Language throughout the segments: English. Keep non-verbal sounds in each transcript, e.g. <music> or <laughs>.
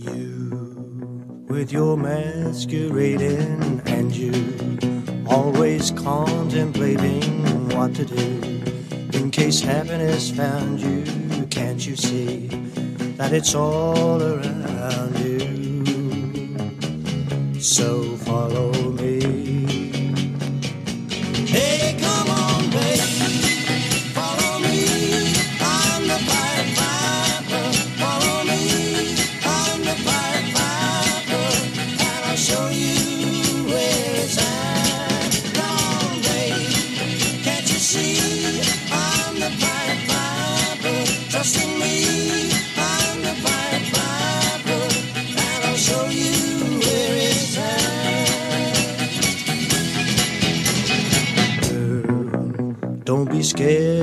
You, with your masquerading, and you always contemplating what to do. In case happiness found you, can't you see that it's all around you? So follow me.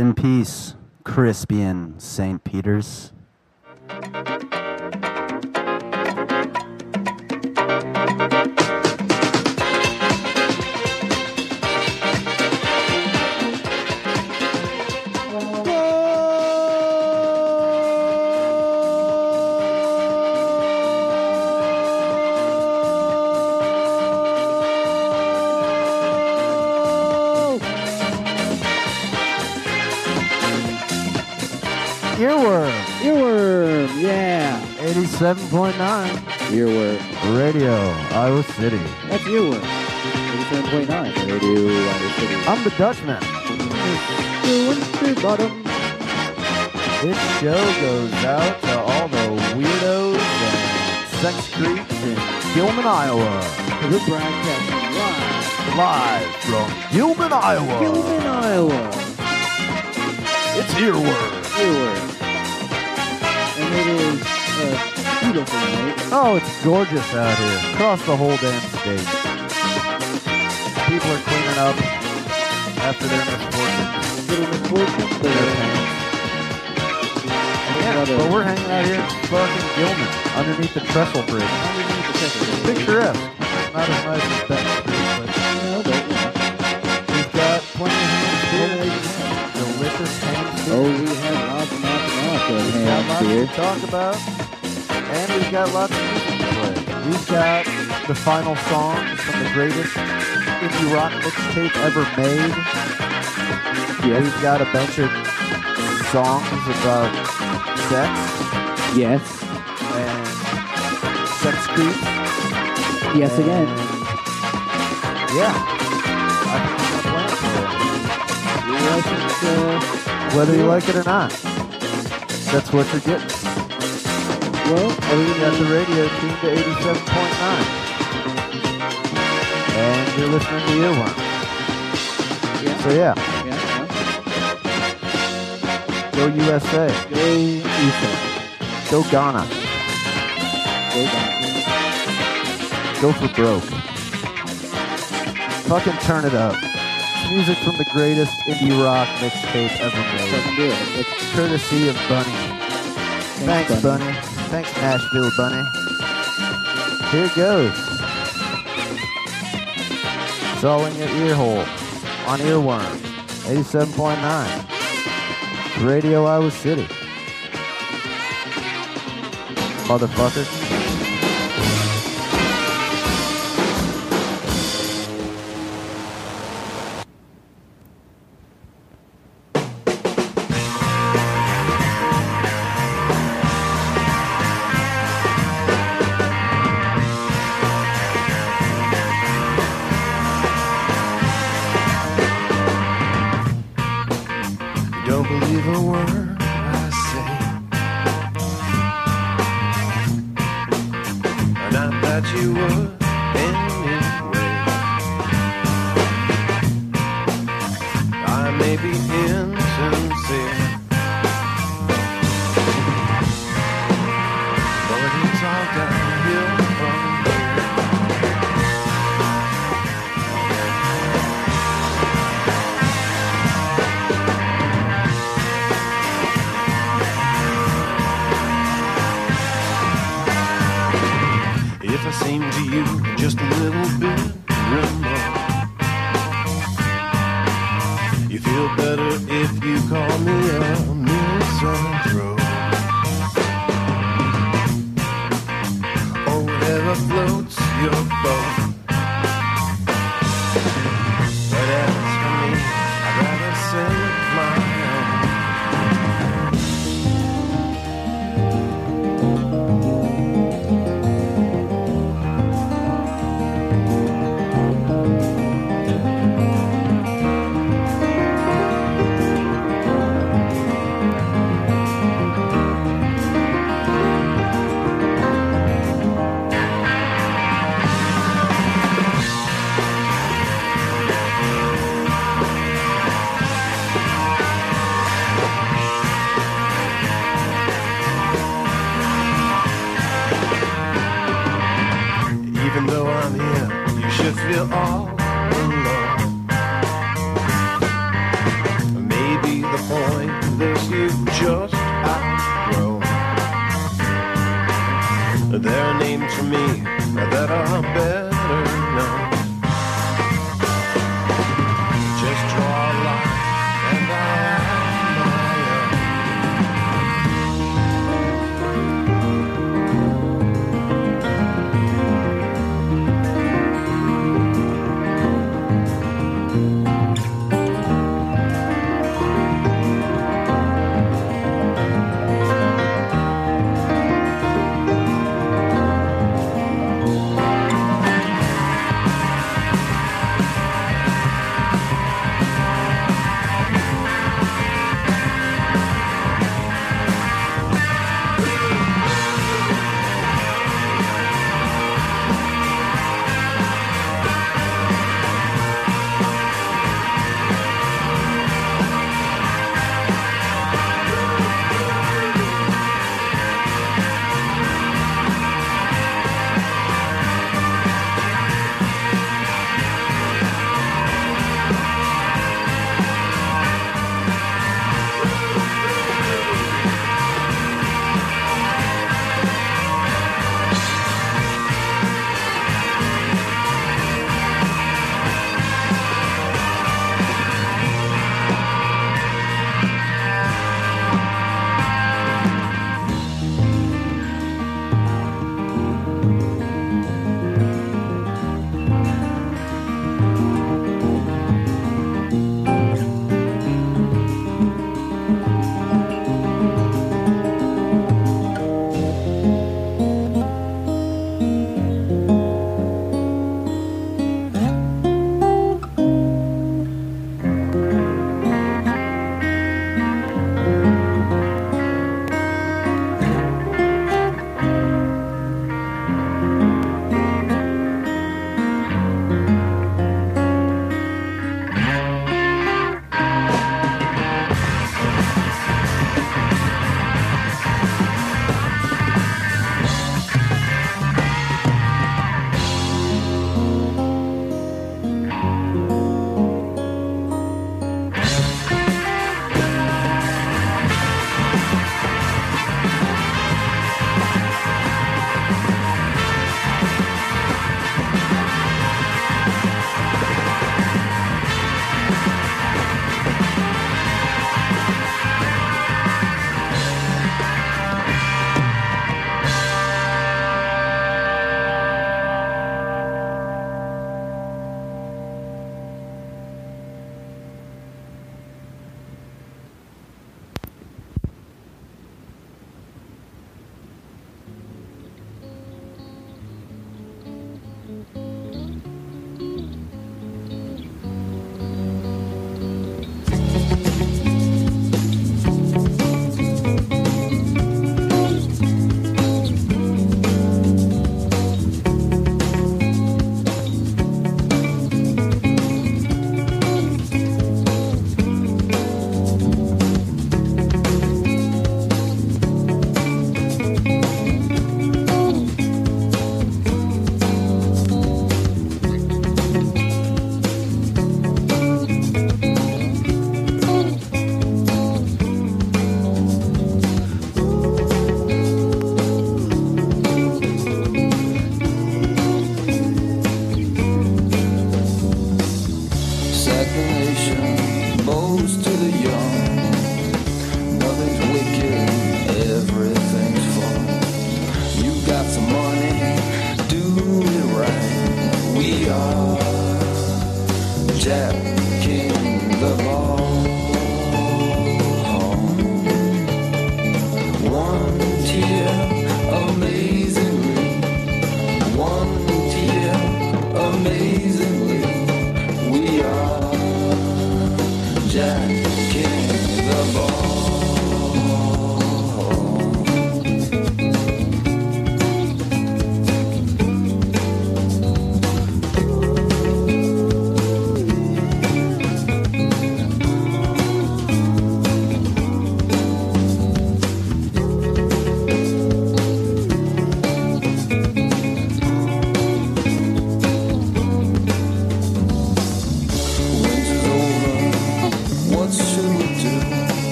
In peace, Crispian St. Peters. Iowa City. That's Earworm. 87.9 Radio Iowa City. I'm the Dutchman. Doing the bottom. This show goes out to all the weirdos and sex creeps in Gilman, Iowa. We're broadcasting live. Live from Gilman, Iowa. Gilman, Iowa. It's Earworm. Earworm. And it is uh, beautiful. Oh, it's gorgeous out here. Across the whole damn state. People are cleaning up after their. Little misfortune. Yeah, but we're hanging out here in fucking Gilman, underneath the trestle bridge. underneath the second. Picturesque. Not as nice as Street, but No, but, you know. we've got plenty of ham. Delicious ham. Oh, we have lots and lots and lots of got lots to talk about, and we've got lots of music to play. We've got the final song from the greatest indie rock mixtape ever made. Yeah, We've got a bunch of songs about sex Yes. and sex creeps. Yes and- again. Yeah. I think it's a plan for it. Whether you like it or not. That's what you're getting well, everything at the radio tuned to 87.9. And you're listening to Earworm. Yeah. So, yeah. yeah. Go USA. Go USA. Go Ghana. Go Ghana. Go for broke. Fucking turn it up music from the greatest indie rock mixtape ever made. Let's do it. It's courtesy of Bunny. Thanks, Thanks Bunny. Bunny. Thanks, Nashville Bunny. Here goes. It's all in your ear hole on Earworm 87.9. Radio Iowa City. Motherfucker.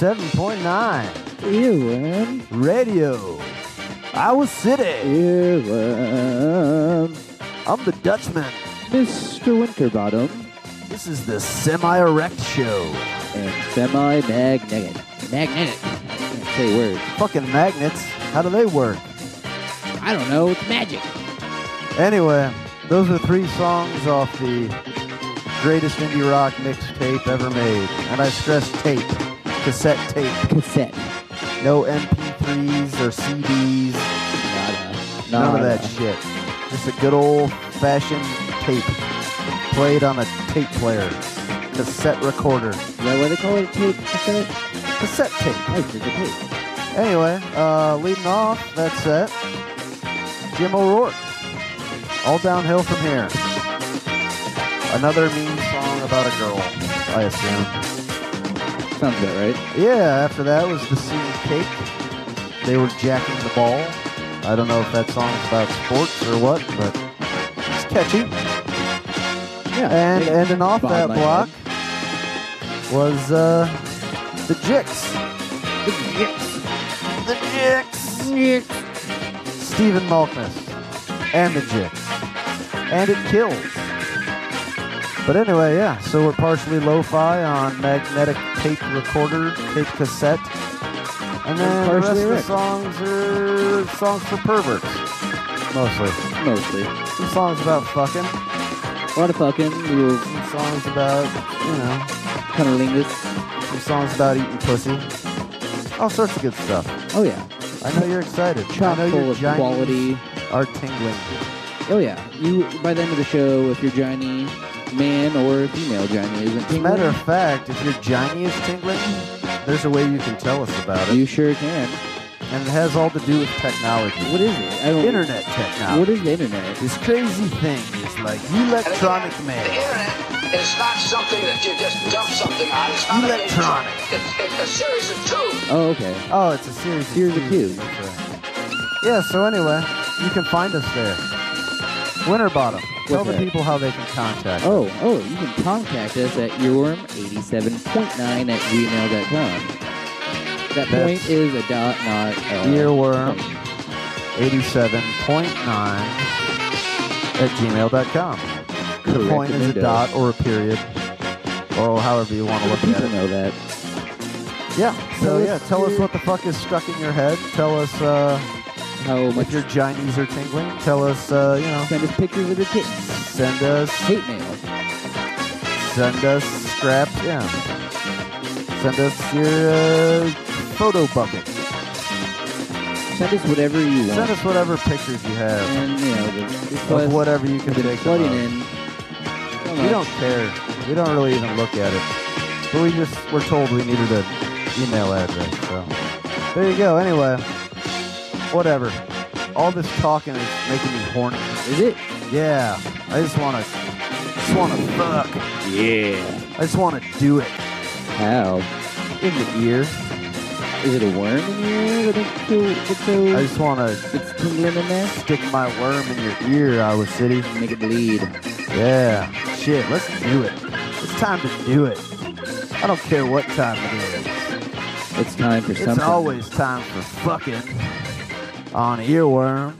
87.9 Earworm. radio. Iowa City. Earworm. I'm the Dutchman. Mr. Winterbottom This is the semi erect show. and semi-magnetic. Magnetic. I can't say words. Fucking magnets. How do they work? I don't know. It's magic. Anyway, those are three songs off the greatest indie rock mixtape ever made. And I stress tape, cassette tape. Cassette. No MP3s or CDs, Nada. none of that shit. Just a good old fashioned tape played on a tape player, cassette recorder, Is that why they call it tape cassette? cassette tape. Oh, it's a tape. Anyway, uh, leading off that set, Jim O'Rourke. All downhill from here. Another mean song about a girl, I assume. Sounds about right. Yeah, after that was the scene cake. They were jacking the ball. I don't know if that song's about sports or what, but it's catchy. Yeah. And ending off that block was uh, the Jicks. The Jicks. The Jicks. Stephen Malkmus and the Jicks. And it kills. But anyway, yeah, so we're partially lo-fi on magnetic tape recorder, tape cassette. And then the rest of the songs are songs for perverts. Mostly. Mostly. Some songs about fucking. A lot of fucking. Little Some songs about, you know, cunnilingus. some songs about eating pussy. All sorts of good stuff. Oh, yeah. I know you're excited. Chock I know full of quality. are tingling. Oh, yeah. You, by the end of the show, if you're Johnny man or female Johnny isn't As a tingling, matter of fact, if your Johnny is tingling, there's a way you can tell us about it. you sure can. And it has all to do with technology. What is it? I don't. Internet technology. What is the internet? This crazy thing is like electronic The mail. internet is not something that you just dump something on. It's not Electronic. An, it's, it's a series of tubes. Oh, okay. Oh, it's a series, Series of cues. cues. That's right. Yeah, so anyway, you can find us there. Winterbottom. Tell the that? people how they can contact us. Oh, oh, you can contact us at earworm87.9 at gmail.com. That That's- point is a dot, not a Earworm point. 87.9 at gmail.com. The point is a dot or a period, or however you want to look at it. know that. Yeah. So us yeah, tell us what the fuck is stuck in your head. Tell us uh, How much if your Johnnies are tingling. Tell us, uh, you know, send us pictures of the kittens. send us, Hate mail. send us scraps. Yeah. Send us your uh, photo bucket. Send us whatever you want. Send us whatever pictures you have and you know the of whatever you can take. flooding in. We don't care. We don't really even look at it. But we just were told we needed an email address. So there you go. Anyway, whatever. All this talking is making me horny. Is it? Yeah. I just want to. Just want to fuck. Yeah. I just want to do it How? in the ear. Is it a worm in your ear that makes you so I just want to it's tingling in there? stick my worm in your ear, Iowa City. Make it bleed. Yeah. Shit, let's do it. It's time to do it. I don't care what time it is. It's time for something. It's something. always time for fucking on Earworm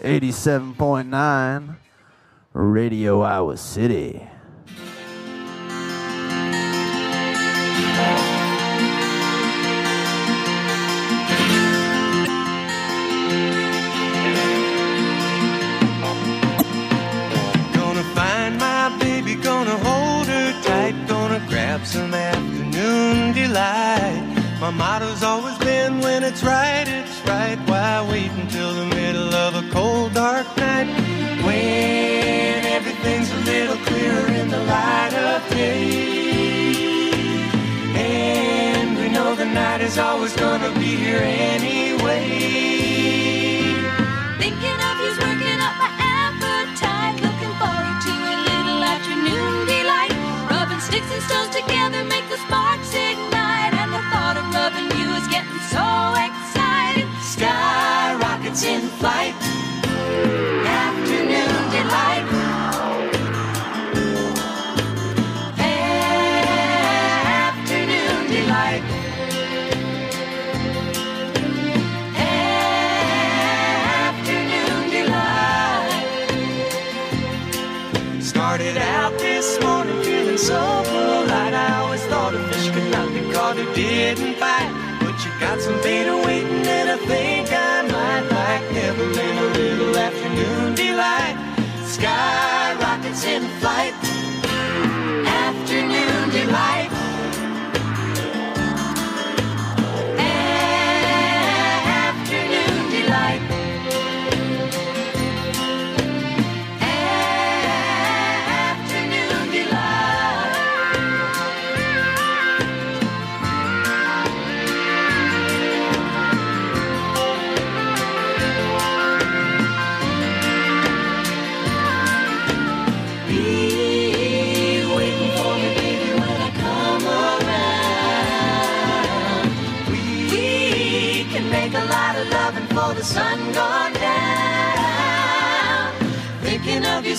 87.9 Radio Iowa City. Gonna find my baby, gonna hold her tight, gonna grab some afternoon delight. My motto's always been when it's right, it's right. Why wait until the middle of a cold, dark night? When everything's a little clearer in the light of day. And we know the night is always gonna be here anyway. Thinking of you's working up my appetite. Looking forward to a little afternoon delight. Rubbing sticks and stones together make the sparks ignite. So exciting. Sky rockets in flight. Afternoon delight. Afternoon delight. Afternoon delight. Started out this morning feeling so polite. I always thought a fish could not be caught who didn't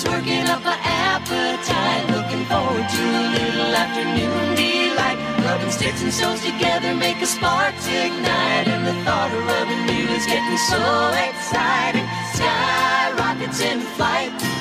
Thinking working up my appetite. Looking forward to a little afternoon delight. Rubbing sticks and stones together make a sparks ignite. And the thought of rubbing you is getting so exciting. Sky rockets in flight.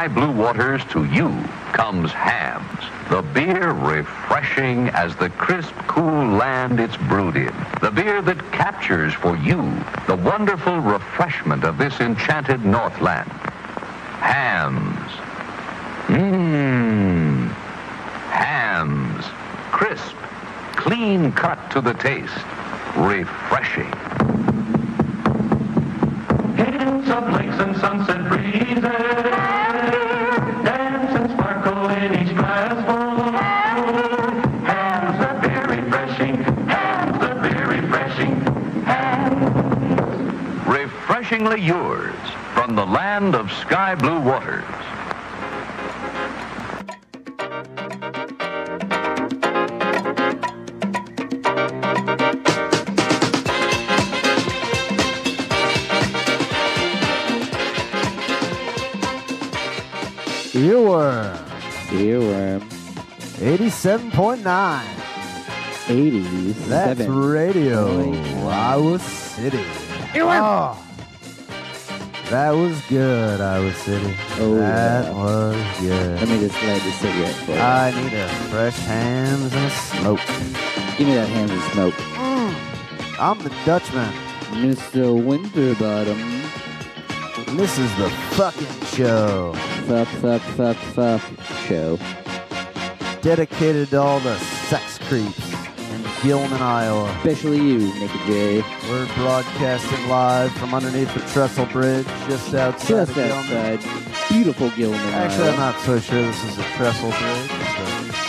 Sky blue waters to you comes Hamm's. The beer refreshing as the crisp, cool land it's brewed in. The beer that captures for you the wonderful refreshment of this enchanted Northland. Hamm's. Mmm. Hamm's. Crisp, clean cut to the taste. Refreshing. Yours from the land of sky blue waters. Earworm. Earworm. 87.9. 80s. That's radio. Iowa City. Oh, that was good, Iowa City. Oh, that yeah. was good. Let me just light the cigarette for you. I need a fresh Hamm's and a smoke. Give me that hands and smoke. Mm. I'm the Dutchman. Mr. Winterbottom. This is the fucking show. Fuck, fuck, fuck, fuck show. Dedicated to all the sex creeps in Gilman, Iowa. Especially you, Nicky J. We're broadcasting live from underneath the Trestle Bridge, just outside Just of outside beautiful Gilman, Actually, I'm not so sure this is a Trestle Bridge.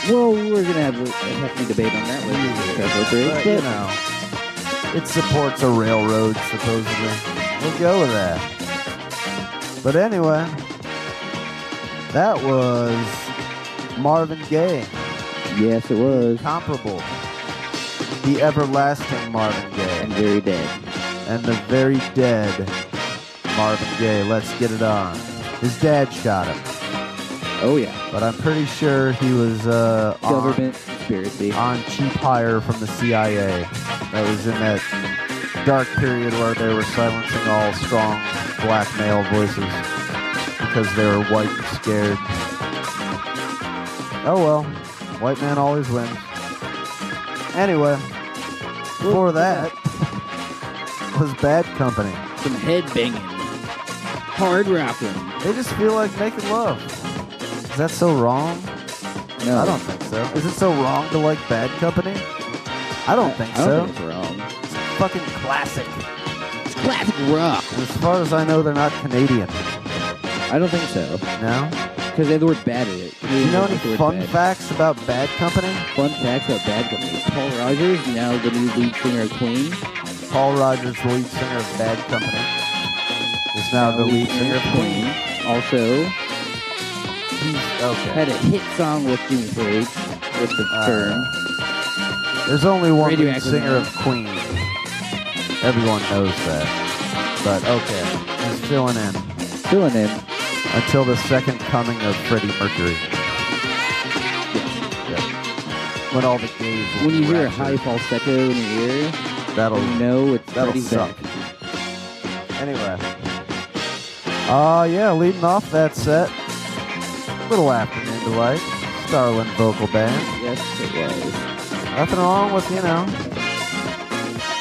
So. Well, we're going to have a, a hefty debate on that later. the Trestle Bridge, But, you know, it supports a railroad, supposedly. We'll go with that. But anyway, that was Marvin Gaye. Yes, it was. Comparable. The everlasting Marvin Gaye. And very dead. And the very dead Marvin Gaye. Let's get it on. His dad shot him. Oh, yeah. But I'm pretty sure he was uh, on- Government conspiracy. on cheap hire from the CIA. That was in that dark period where they were silencing all strong black male voices because they were white and scared. Oh well, white man always wins. Anyway, before that was Bad Company. Some head banging. Hard rocking. They just feel like making love. Is that so wrong? No. I don't think so. Is it so wrong to like Bad Company? I don't think I so. don't think it's wrong. fucking classic. It's classic rock. And as far as I know, they're not Canadian. I don't think so. No? Because they have the word bad in it. Do you know any fun bad. facts about Bad Company? Fun facts about Bad Company. Paul Rodgers, now the new lead singer of Queen. Paul Rodgers, the lead singer of Bad Company, is now the lead singer of Queen. Also, He's okay. had a hit song with Jimmy Page with the Uh, turn. There's only one lead singer of Queen. Everyone knows that. But okay, he's filling in Filling in. until the second coming of Freddie Mercury. When all the gays When you hear a high falsetto in your ear, that'll you know it's that'll Freddie's suck. Anyway. Uh, yeah, leading off that set. Little Afternoon Delight. Starland Vocal Band. Yes, it was. Nothing wrong with, you know,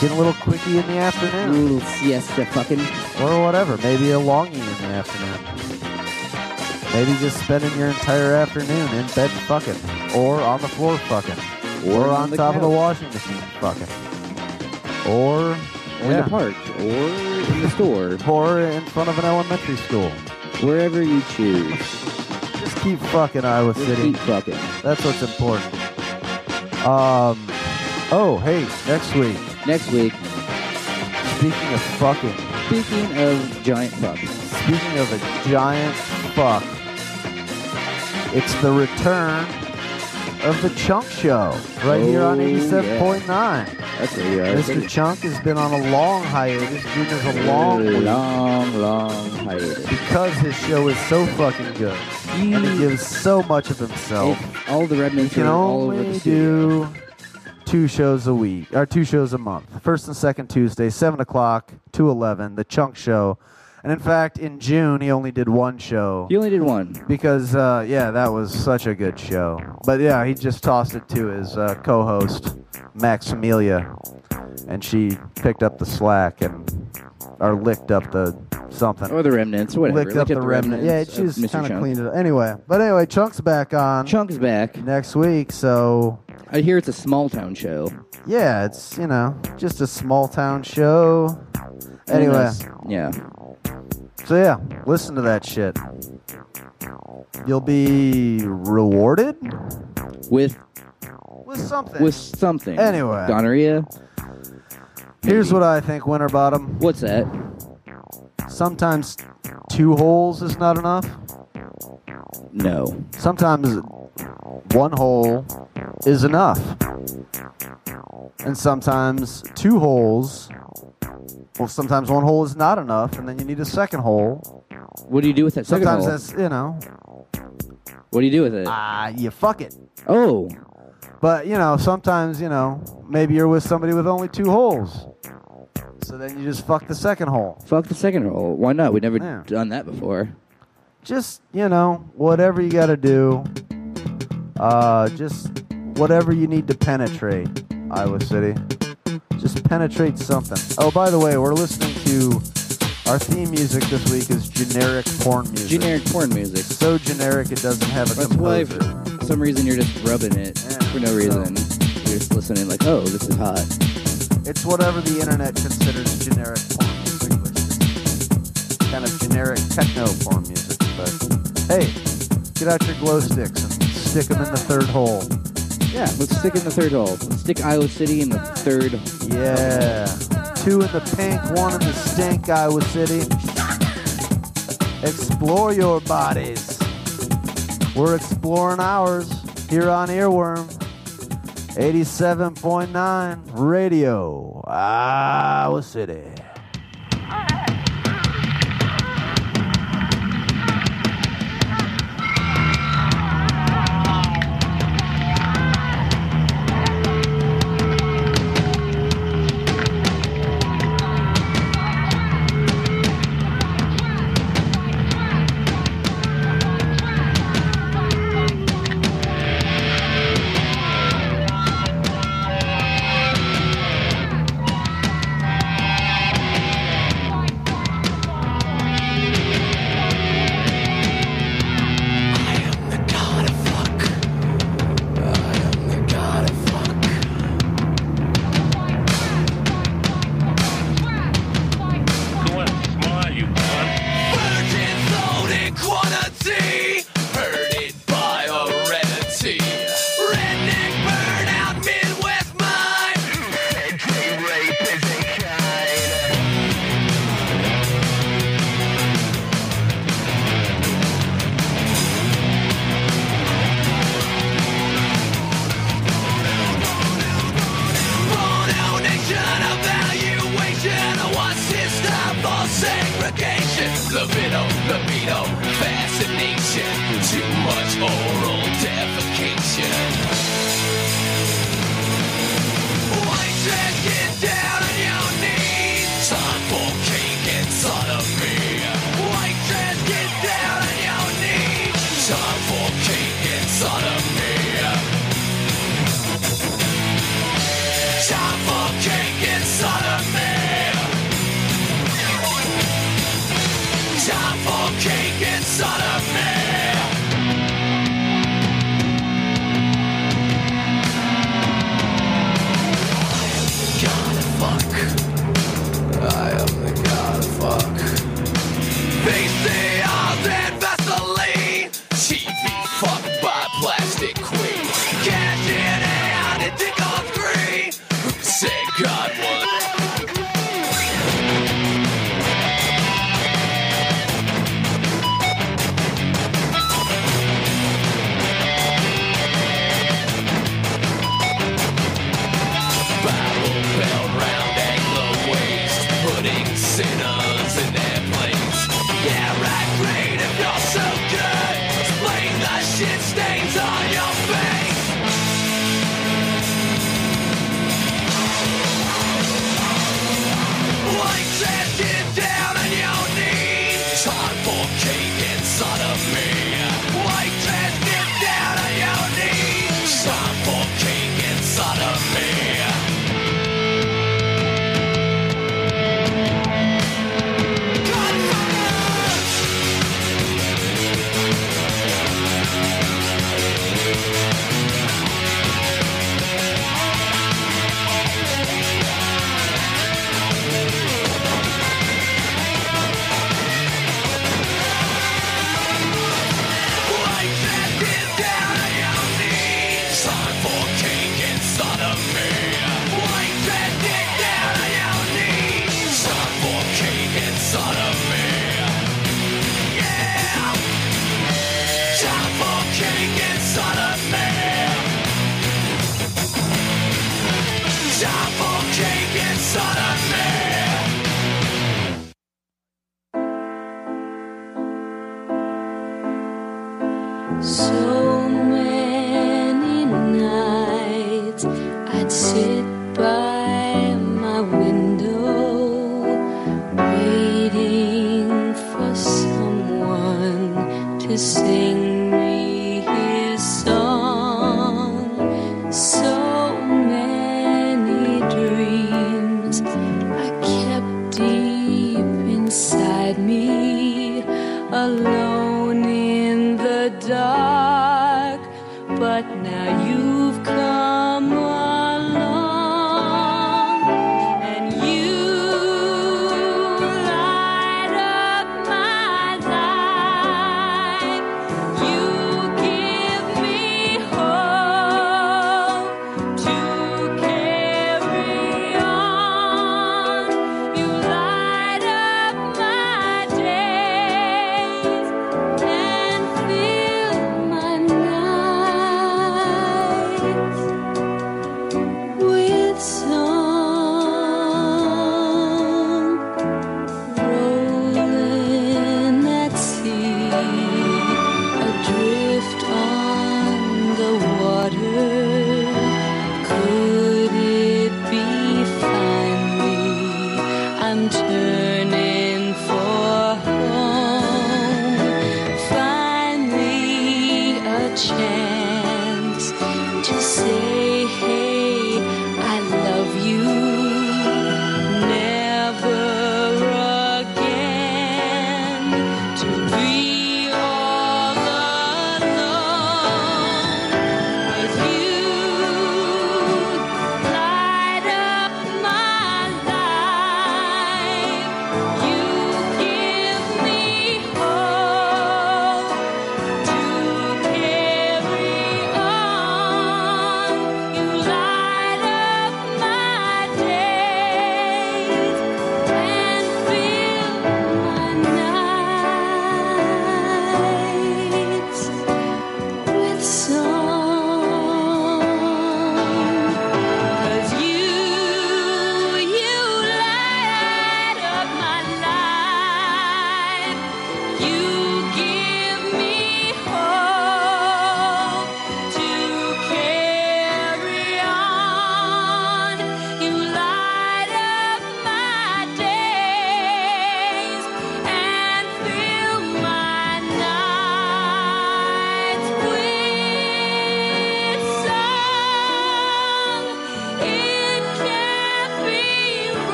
getting a little quickie in the A afternoon. little siesta fucking. Or whatever. Maybe a longie in the afternoon. Maybe just spending your entire afternoon in bed fucking. Or on the floor fucking. Or, on, the top of the washing machine fucking. Or, in yeah, the park. Or in the store. <laughs> or in front of an elementary school. Wherever you choose. Just keep fucking Iowa Just City. keep fucking. That's what's important. Um. Oh, hey, next week. Next week, Speaking of fucking, speaking of giant fucks. speaking of a giant fuck, It's the return of the Chunk Show right here on Oh, 87.9. That's radio. Hour Mr. City. Chunk has been on a long hiatus. Junior's a long long, long hiatus. because his show is so fucking good. And he gives so much of himself. It- all the remnants can are all over the studio. do two shows a week, or two shows a month. First and second Tuesday, 7 o'clock to 11, the Chunk Show. And in fact, in June, he only did one show. He only did one. Because, uh, yeah, that was such a good show. But yeah, he just tossed it to his uh, co host, Maximilia. And she picked up the slack and, or licked up the something. Or the remnants, whatever. Licked up the. Yeah, remnants she's of Mr. kind of cleaned it up. Anyway, but anyway, Chunk's back on Chunk is back. next week, so I hear it's a small town show. yeah, it's you know just a small town show. Anyway, yeah. So yeah, listen to that shit. You'll be rewarded With with something. with something. Anyway. Gonorrhea. Here's what I think, Winterbottom. What's that? Sometimes two holes is not enough. No. Sometimes one hole is enough. And sometimes two holes, well, sometimes one hole is not enough, and then you need a second hole. What do you do with that second Sometimes hole? that's, you know, What do you do with it? ah, you fuck it. oh. But, you know, sometimes, you know, maybe you're with somebody with only two holes. So then you just fuck the second hole. Fuck the second hole. Why not? We've never Yeah. done that before. just you know whatever you got to do uh just whatever you need to penetrate iowa city just penetrate something oh by the way we're listening to our theme music this week is generic porn music Generic porn music. so generic it doesn't have a That's why, for some reason, you're just rubbing it Yeah, for no so- reason. You're just listening, like, oh, this is hot. it's whatever the internet considers generic porn music which kind of generic techno porn music but hey get out your glow sticks and stick them in the third hole Yeah, let's stick in the third hole. Let's stick Iowa City in the third. Yeah. Two in the pink, one in the stink, Iowa City. Explore your bodies. We're exploring ours here on Earworm. 87.9 Radio, Iowa City.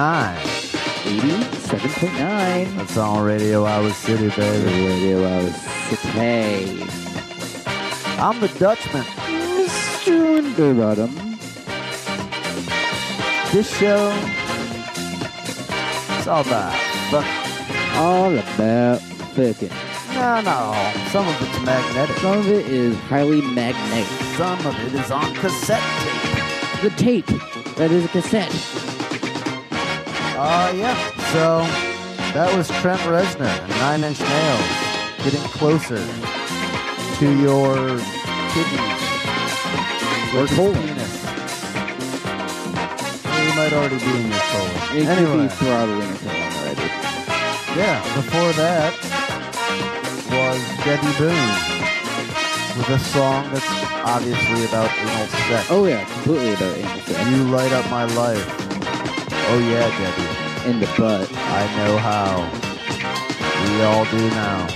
87.9. 87.9. That's on Radio Iowa City, baby. Radio Hour City. I'm the Dutchman. Mr. Winterbottom. This show, it's all about fuck. All about fucking. No, no. Some of it's magnetic. Some of it is highly magnetic. Some of it is on cassette tape. The tape. That is a cassette. Uh, yeah. So, that was Trent Reznor and Nine Inch Nails getting closer to your kidneys. Or colon. penis. Well, you might already be in your colon. It could anyway, be throttling or something already. yeah, before that was Debby Boone with a song that's obviously about anal sex. Oh yeah, completely about anal sex. You light up my life. Oh yeah, Debby. In the butt. I know how. We all do now.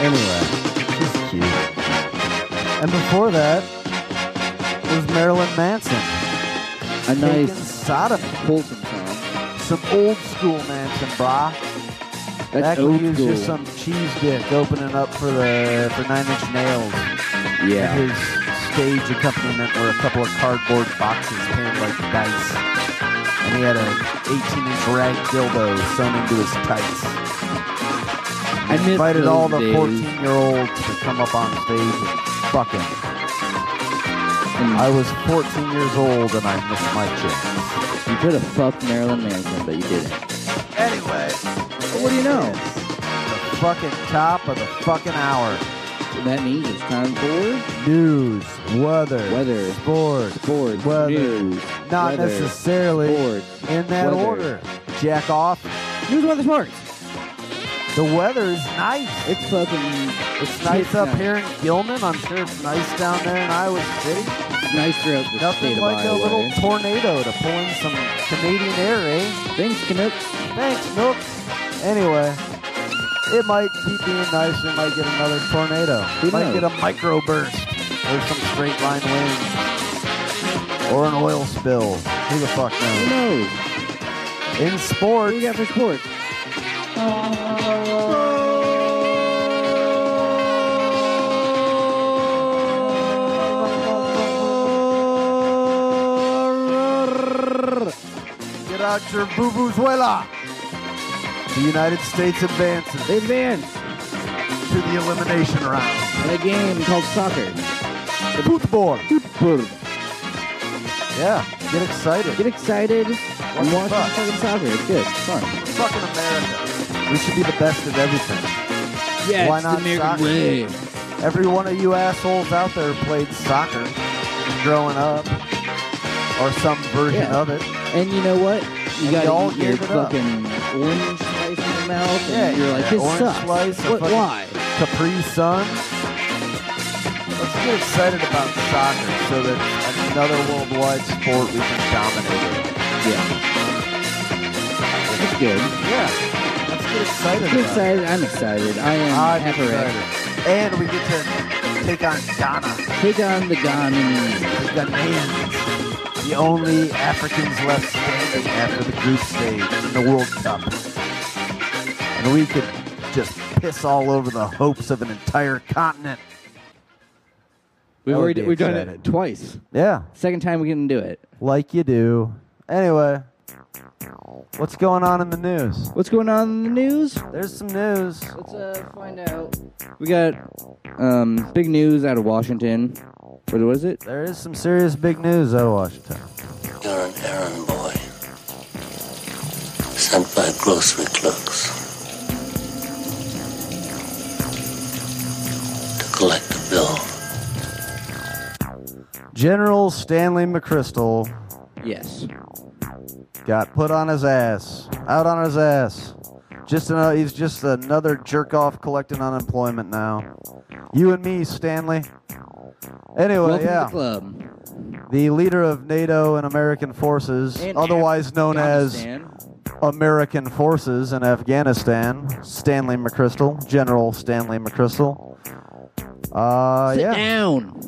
Anyway, she's cute. And before that was Marilyn Manson. A Taking nice sodomy. wholesome song. Some old school Manson, brah. That's old was school. just some cheese dick opening up for the for Nine Inch Nails. yeah. His stage accompaniment were a couple of cardboard boxes paired like dice. He had a 18 inch rag dildo sewn into his tights. I invited all the days. 14 year olds to come up on stage and fuck him. And I was 14 years old and I missed my chance. you could have fucked Marilyn Manson, but you didn't. Anyway, What do you know? the fucking top of the fucking hour. That means it's time for News, weather, Weather. sports, sports, Weather. news, not weather, necessarily sports, in that weather. order. Jack off. news, weather, sports. The weather's nice. It's fucking. It's nice up nice. here in Gilman. I'm sure it's nice down there in Iowa City. It's nice throughout the Nothing state of like a little tornado to pull in some Canadian air, eh? Thanks, Canucks. Thanks, Nooks. Anyway, it might keep being nice. We might get another tornado. We might knows? get a microburst or some straight line winds or an oil spill. Who the fuck knows? knows? In What sports, do you got for sports? get out your boo-boozuela. The United States advances They advance to the elimination round. in a game called soccer. Football. Football. Yeah, get excited. Get excited and the watch some fuck? fucking soccer. It's good. It's fun. fucking America. We should be the best at everything. Yeah, Why it's not the American soccer? way. Every one of you assholes out there played soccer growing up, or some version Yeah. of it. And you know what? You And gotta y'all eat your gave it up. fucking orange slice in your mouth, Yeah, and you're like, yeah, this orange sucks. slice and What, fucking- why? Capri Sun. Let's get excited about soccer so that another worldwide sport we can dominate. Yeah. It's good. Yeah, let's get excited. About it. excited. I'm excited. I am I'm excited. And we get to take on Ghana. Take on the Ghanaians. The Ghanaians. The only Africans left standing after the group stage in the World Cup. And we could just piss all over the hopes of an entire continent. We've already we've done it twice. Yeah, Second time we can do it. like you do. Anyway, what's going on in the news? What's going on in the news? There's some news. Let's uh, find out. We got um, big news out of Washington. What was it? There is some serious big news out of Washington. You're an errand boy. Sent by grocery clerks. To collect a bill. General Stanley McChrystal Yes. got put on his ass, out on his ass. Just another, he's just another jerk off collecting unemployment now. You and me, Stanley. Anyway, Welcome yeah, to the club. the leader of NATO and American forces, And otherwise known as Afghanistan. American forces in Afghanistan, Stanley McChrystal, General Stanley McChrystal. Uh, Sit yeah, down.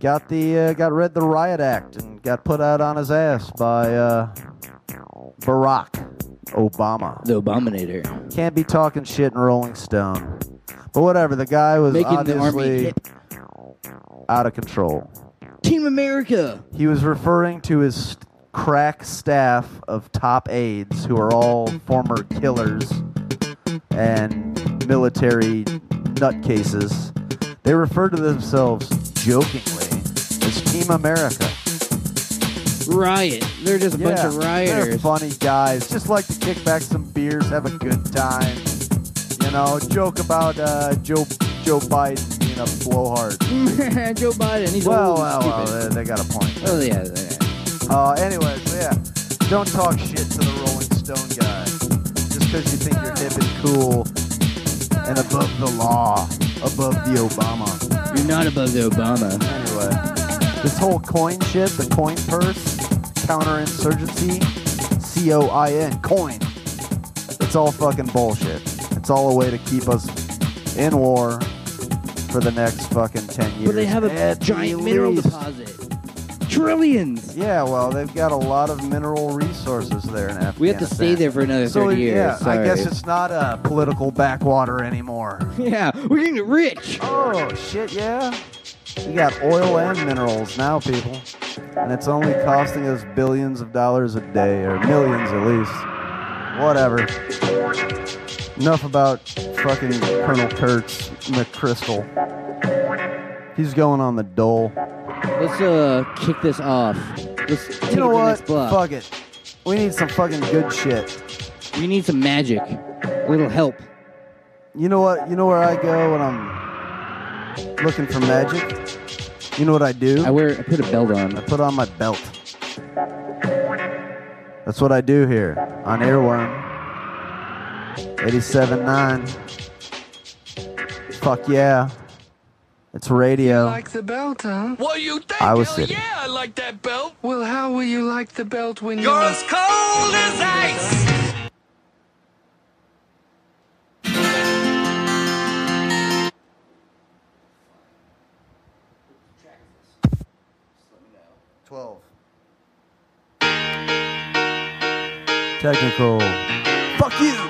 Got the uh, got read the riot act and got put out on his ass by uh, Barack Obama. The Abominator. Can't be talking shit in Rolling Stone. But whatever, the guy was Making obviously out of control. Team America. He was referring to his crack staff of top aides who are all former killers and military nutcases. They refer to themselves jokingly Team America. Riot. They're just a bunch of They're rioters. funny guys. Just like to kick back some beers, have a good time. You know, joke about uh, Joe Joe Biden being a blowhard. <laughs> Joe Biden. He's well, old well, well, they, they got a point. Oh yeah. yeah. Uh, anyway, so yeah, don't talk shit to the Rolling Stone guy just because you think you're hip and cool and above the law, above the Obama. You're not above the Obama. Anyway, this whole coin shit, the coin purse, counterinsurgency, C O I N, coin. It's all fucking bullshit. It's all a way to keep us in war for the next fucking 10 years. But they have a at giant mineral least. deposit. Trillions. Yeah, well, they've got a lot of mineral resources there in Afghanistan. We have to stay there for another So 30 years. yeah, I guess it's not a political backwater anymore. <laughs> Yeah, we're gonna rich. Oh shit, yeah. We got oil and minerals now, people, and it's only costing us billions of dollars a day, or millions at least. Whatever. Enough about fucking Colonel Kurtz McChrystal. He's going on the dole. Let's uh kick this off. Let's take You know the what? next block. Fuck it. We need some fucking good shit. We need some magic. A little help. You know what? You know where I go when I'm looking for magic? You know what I do? I wear. I put a belt on. I put on my belt. That's what I do here on Earworm. 87.9. Fuck yeah. It's radio. Like the belt, huh? What you think? I was Hell sitting. Yeah, I like that belt. Well, how will you like the belt when You're you're as cold as ice. Twelve. Technical. Fuck you.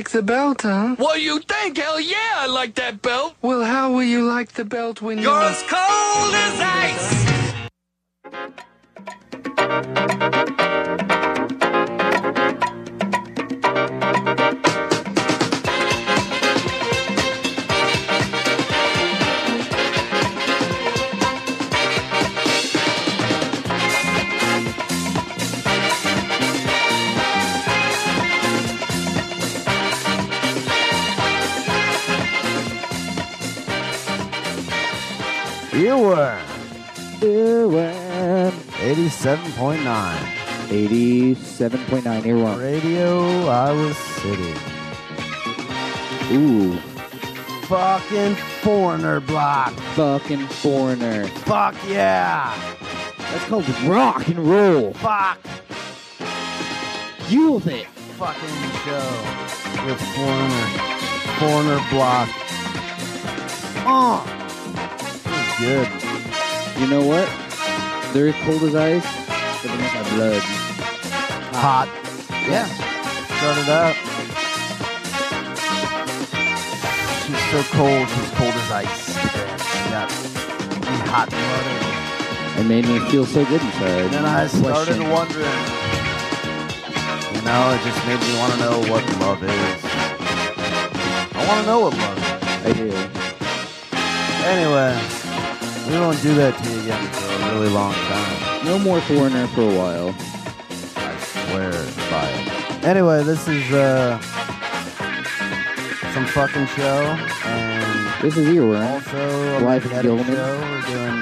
like the belt, huh? What do you think? Hell yeah, I like that belt. Well, how will you like the belt when you're... You're as cold as ice. 87.9. 87.9 earworm. Radio Iowa City. Ooh. Fucking foreigner block. Fucking foreigner. Fuck yeah. That's called rock and roll. Fuck. Use it. Fucking show with foreigner. Foreigner block. Oh. Good. You know what? They're as cold as ice, blood. Hot. Yeah. Started out. She's so cold, she's cold as ice. She got hot blooded. It made me feel so good inside. And then I started Question. wondering. You know, it just made me want to know what love is. I want to know what love is. I do. Anyway, we won't do that to you again a really long time. No more foreigner for a while. I swear by it. Anyway, this is uh some fucking show, and This is earworm. also a Life of magnetic Gilman. show. We're doing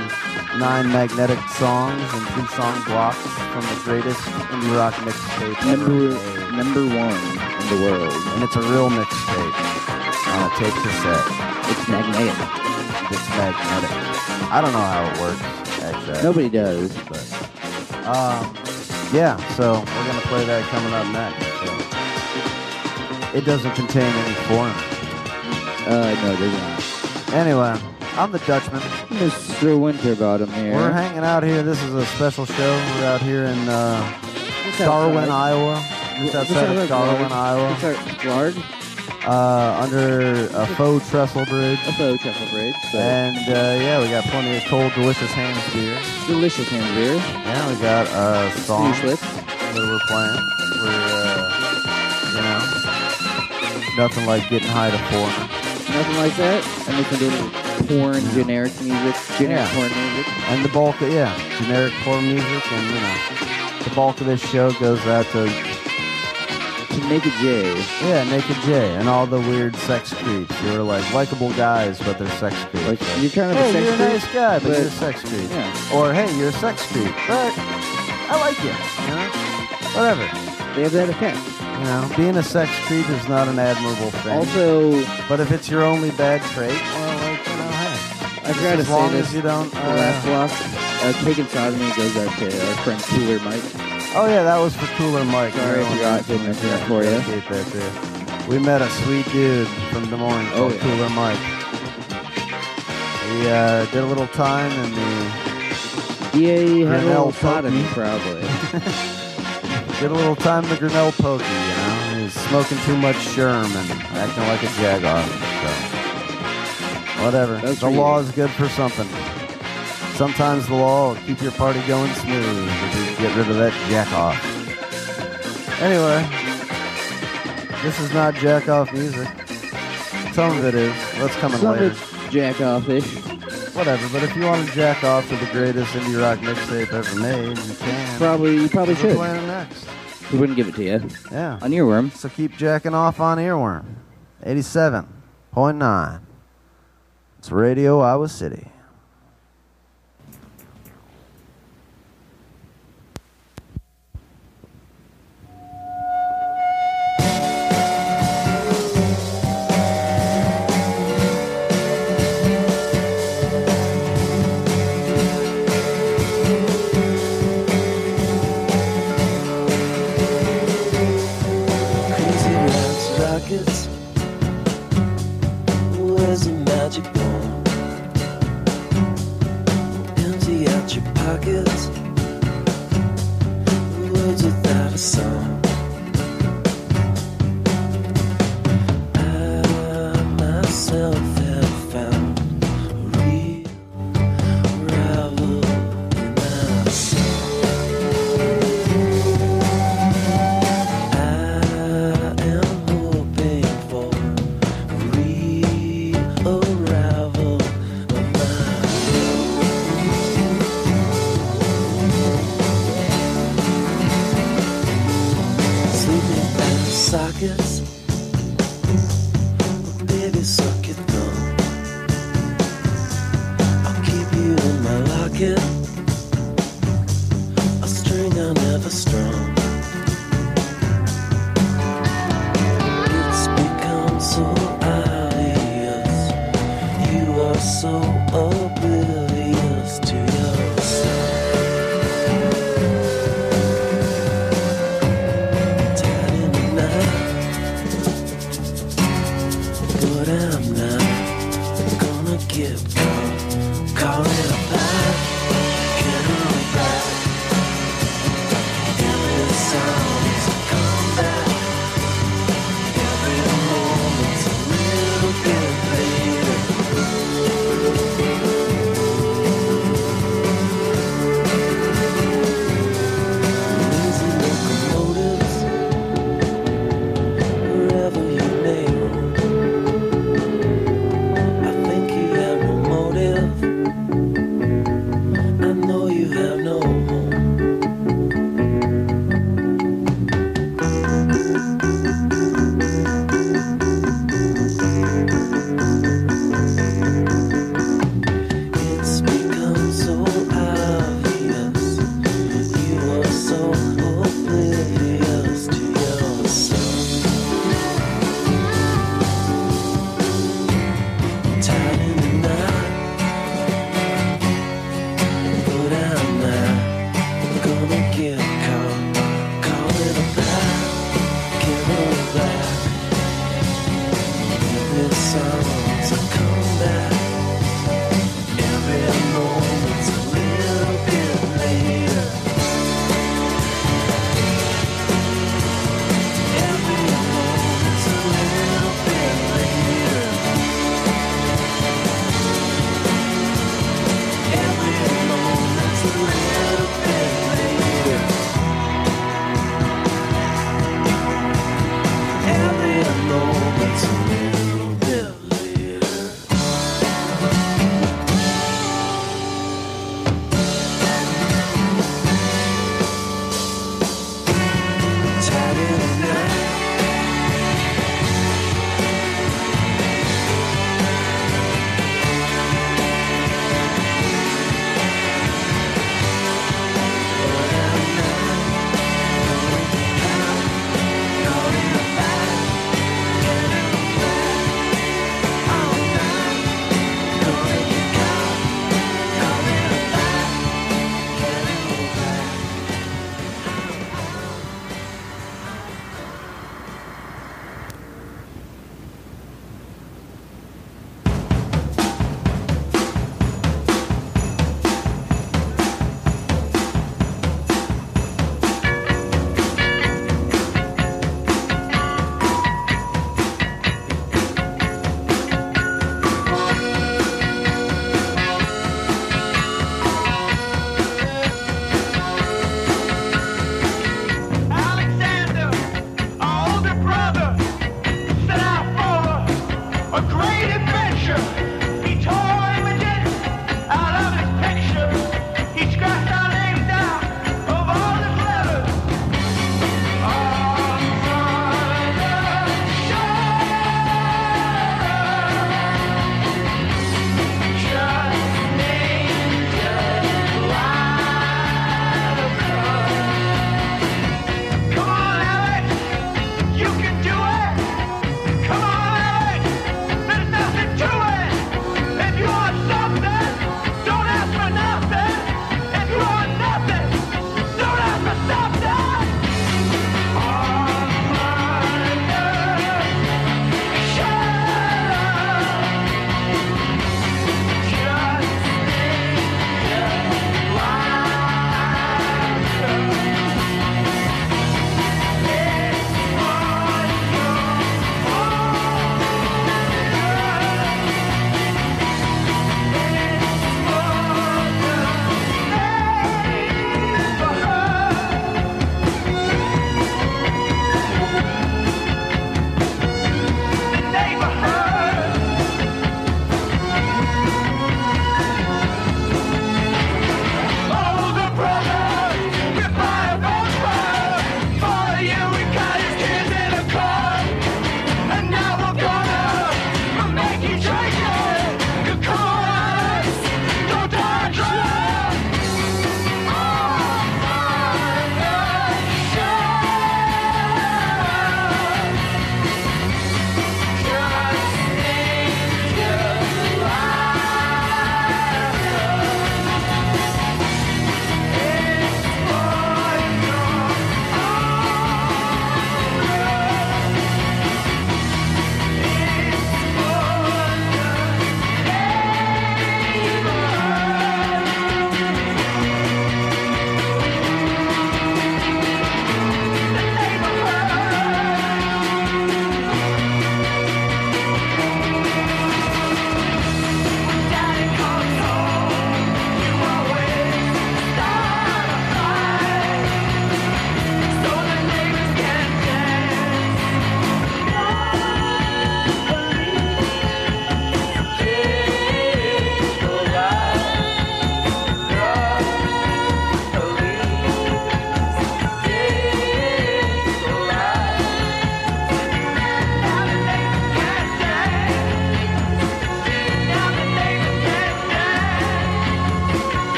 nine magnetic songs and two song blocks from the greatest indie rock mixtape ever Number made. number one in the world. And it's a real mixtape on a tape cassette. It's magnetic. It's magnetic. I don't know how it works. Exactly. Nobody does. But, um, yeah, so we're gonna play that coming up next. So. It doesn't contain any foreign. Uh, no, it does not. Anyway, I'm the Dutchman. not. Mr. Winterbottom here. We're hanging out here. This is a special show. We're out here in uh, Darwin, outside. Iowa. Just outside of Darwin, Iowa. Just out- Guard? Uh, under a faux trestle bridge. A faux trestle bridge. So And uh, yeah, we got plenty of cold, delicious Hamm's beer. delicious Hamm beer. Yeah, we got a song that we're playing. We're, uh, you know, nothing like getting high to foreign. Nothing like that. And listen to porn, generic music. Generic Yeah. porn music. And the bulk of, yeah, generic porn music, and, you know, the bulk of this show goes out To Naked J. yeah, Naked J and all the weird sex creeps who are like likable guys, but they're sex creeps. Like, you're kind of a hey, sex you're a creep, nice guy, but, but- you're a sex creep. Yeah. Or, hey, you're a sex creep, but I like you, you know? Whatever. They have that effect. You know, being a sex creep is not an admirable thing. Also, but if it's your only bad trait, well, like, you know, hey. I forgot to as long say as this. you don't. The last Uh, block. Uh, Taken Sodomy goes out to our friend Cooler Mike. Oh yeah, that was for Cooler Mike. Sorry, I wanted forgot to mention that for you. dedicate that to. We met a sweet dude from Des Moines Oh, called yeah. Cooler Mike. He uh, did a little time in the Yeah, had a Grinnell little sodomy, Pokey. probably. <laughs> did a little time in the Grinnell Pokey. You know, he was smoking too much Sherm and acting like a jagoff. So whatever. That's the law is good for something. Sometimes the law will keep your party going smooth if you get rid of that jack off. Anyway, this is not jack off music. Some of it is. That's coming Some later. jack off-ish. Whatever, but if you want to jack off to the greatest indie rock mixtape ever made, you can. Probably, you probably We're should. playing it next. We wouldn't give it to you. Yeah. On Earworm. So keep jacking off on Earworm. 87.9. It's Radio Iowa City.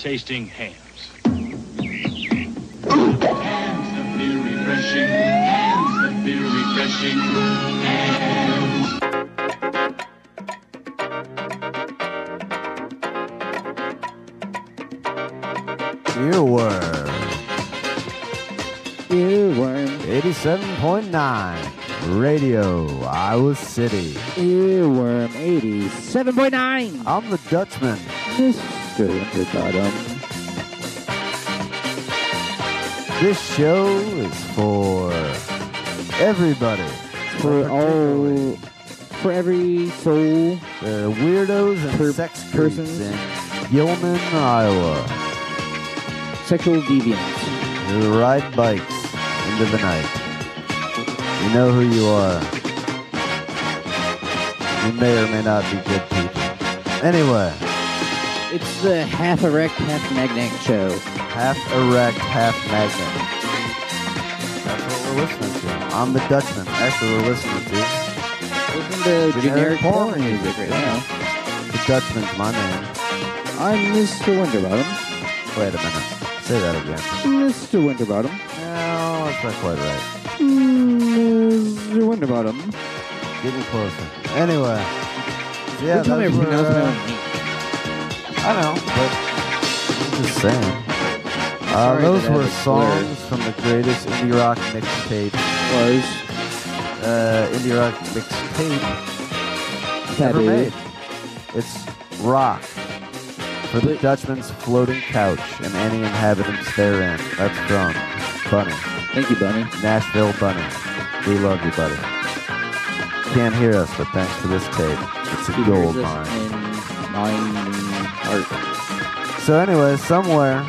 Tasting Hamm's. Hamm's the beer refreshing. Hamm's the beer refreshing. Hamm's. Earworm. Earworm. 87.9. Radio, Iowa City. Earworm 87.9. I'm the Dutchman. Mr. Winterbottom. This show is for everybody. For all, for every soul. The weirdos and Per- sex persons. persons in Gilman, Iowa. Sexual deviants. Who ride bikes into the night. You know who you are. You may or may not be good people. Anyway, It's the half erect, half magnetic show. half erect, half magnet. That's what we're listening to. I'm the Dutchman. Actually, we're listening to Listen to generic porn music right now. The Dutchman's my name. I'm Mr. Winterbottom. Wait a minute. Say that again. Mr. Winterbottom. No, that's not quite right. Mr. Winterbottom. Getting closer. Anyway. Yeah, Don't tell me those to were, pronounce my own uh, name. I know, but I'm just saying. Uh, Sorry those that I were was songs from the greatest indie rock mixtape. Was Uh, indie rock mixtape ever made. It's rock for the Dutchman's floating couch and any inhabitants therein. That's from Bunny. Thank you, Bunny. Nashville Bunny. We love you, buddy. Can't hear us, but thanks for this tape. It's a He gold hears us mine. in mind and heart. So anyway, somewhere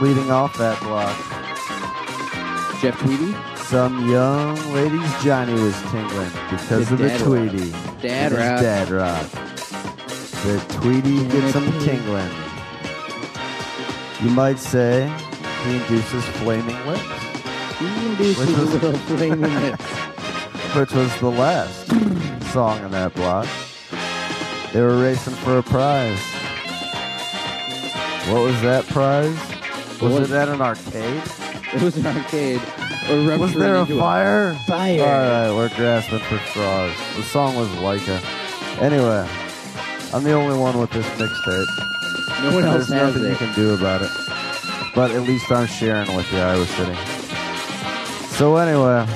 leading off that block, Jeff Tweedy. some young lady's Johnny was tingling because The of the Tweedy. Rock. Dad rock. Dad rock. The Tweedy gets some tingling. You might say he induces flaming lips, He induces Which was- <laughs> flaming <laughs> lips. which was the last song in that block. They were racing for a prize. What was that prize? Was it at an arcade? <laughs> It was an arcade. Or Was there a fire? Fire. All right, we're grasping for straws. The song was Leica. Anyway, I'm the only one with this mixtape. No one else There's has nothing you it. can do about it. But at least I'm sharing with you, Iowa City. So anyway,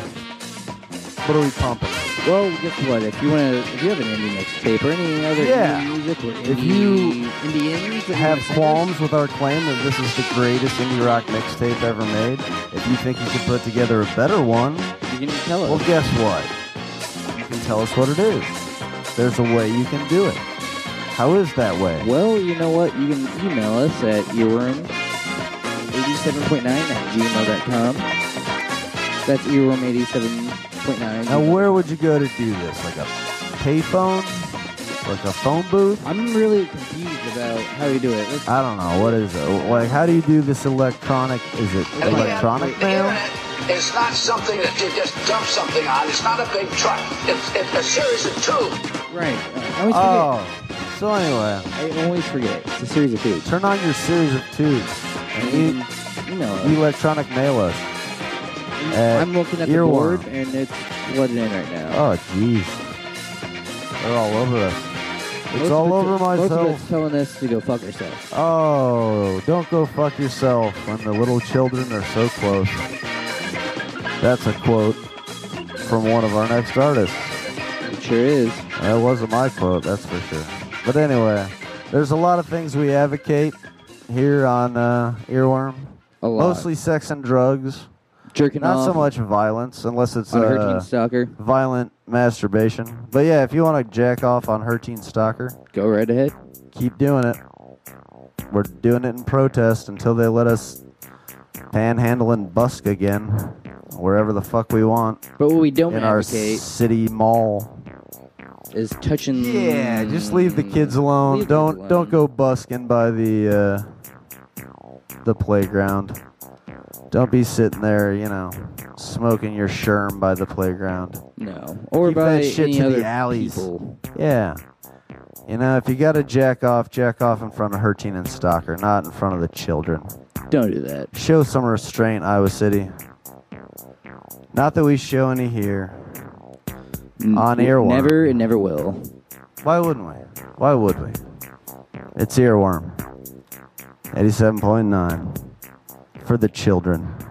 what are we pumping? Well, guess what? If you want to, if you have an indie mixtape or any other Yeah. indie music or If you Indians Have qualms with our claim that this is the greatest indie rock mixtape ever made? If you think you could put together a better one, you can tell us. well, guess what? You can tell us what it is. There's a way you can do it. How is that way? Well, you know what? You can email us at earworm87.9 at gmail.com. That's earworm87.9. Now, where would you go to do this? Like a payphone? Like a phone booth? I'm really confused about how you do it. Let's, I don't know. What is it? Like, how do you do this electronic? Is it electronic The mail? internet is not something that you just dump something on. It's not a big truck. It's, it's a series of tubes. right. I always. Oh, so anyway, I always forget. It's a series of tubes. turn on your series of tubes and you can email us. electronic mail us. At I'm looking at the Earworm. board and it's flooded in right now. Oh, jeez. They're all over us. It's Most all of over Most of myself. it's telling us to go fuck ourselves. Oh, don't go fuck yourself when the little children are so close. That's a quote from one of our next artists. It sure is. That wasn't my quote, that's for sure. But anyway, there's a lot of things we advocate here on uh, Earworm. A lot. Mostly sex and drugs jerking Not off. so much violence, unless it's on uh, Hurricane Stalker. violent masturbation. But yeah, if you want to jack off on her teen stalker, Go right ahead. keep doing it. We're doing it in protest until they let us panhandle and busk again, wherever the fuck we want But what we don't in our city mall. is touching. Yeah, just leave the kids alone. Leave the kids don't alone. don't go busking by the uh, the playground. Don't be sitting there, you know, smoking your sherm by the playground. No, or Keep by that shit any to other the alleys. people. Yeah, you know, if you got to jack off, jack off in front of Hertine and Stalker, not in front of the children. Don't do that. Show some restraint, Iowa City. Not that we show any here. N- On Earworm. Never and never will. Why wouldn't we? Why would we? It's Earworm. 87.9 for the children.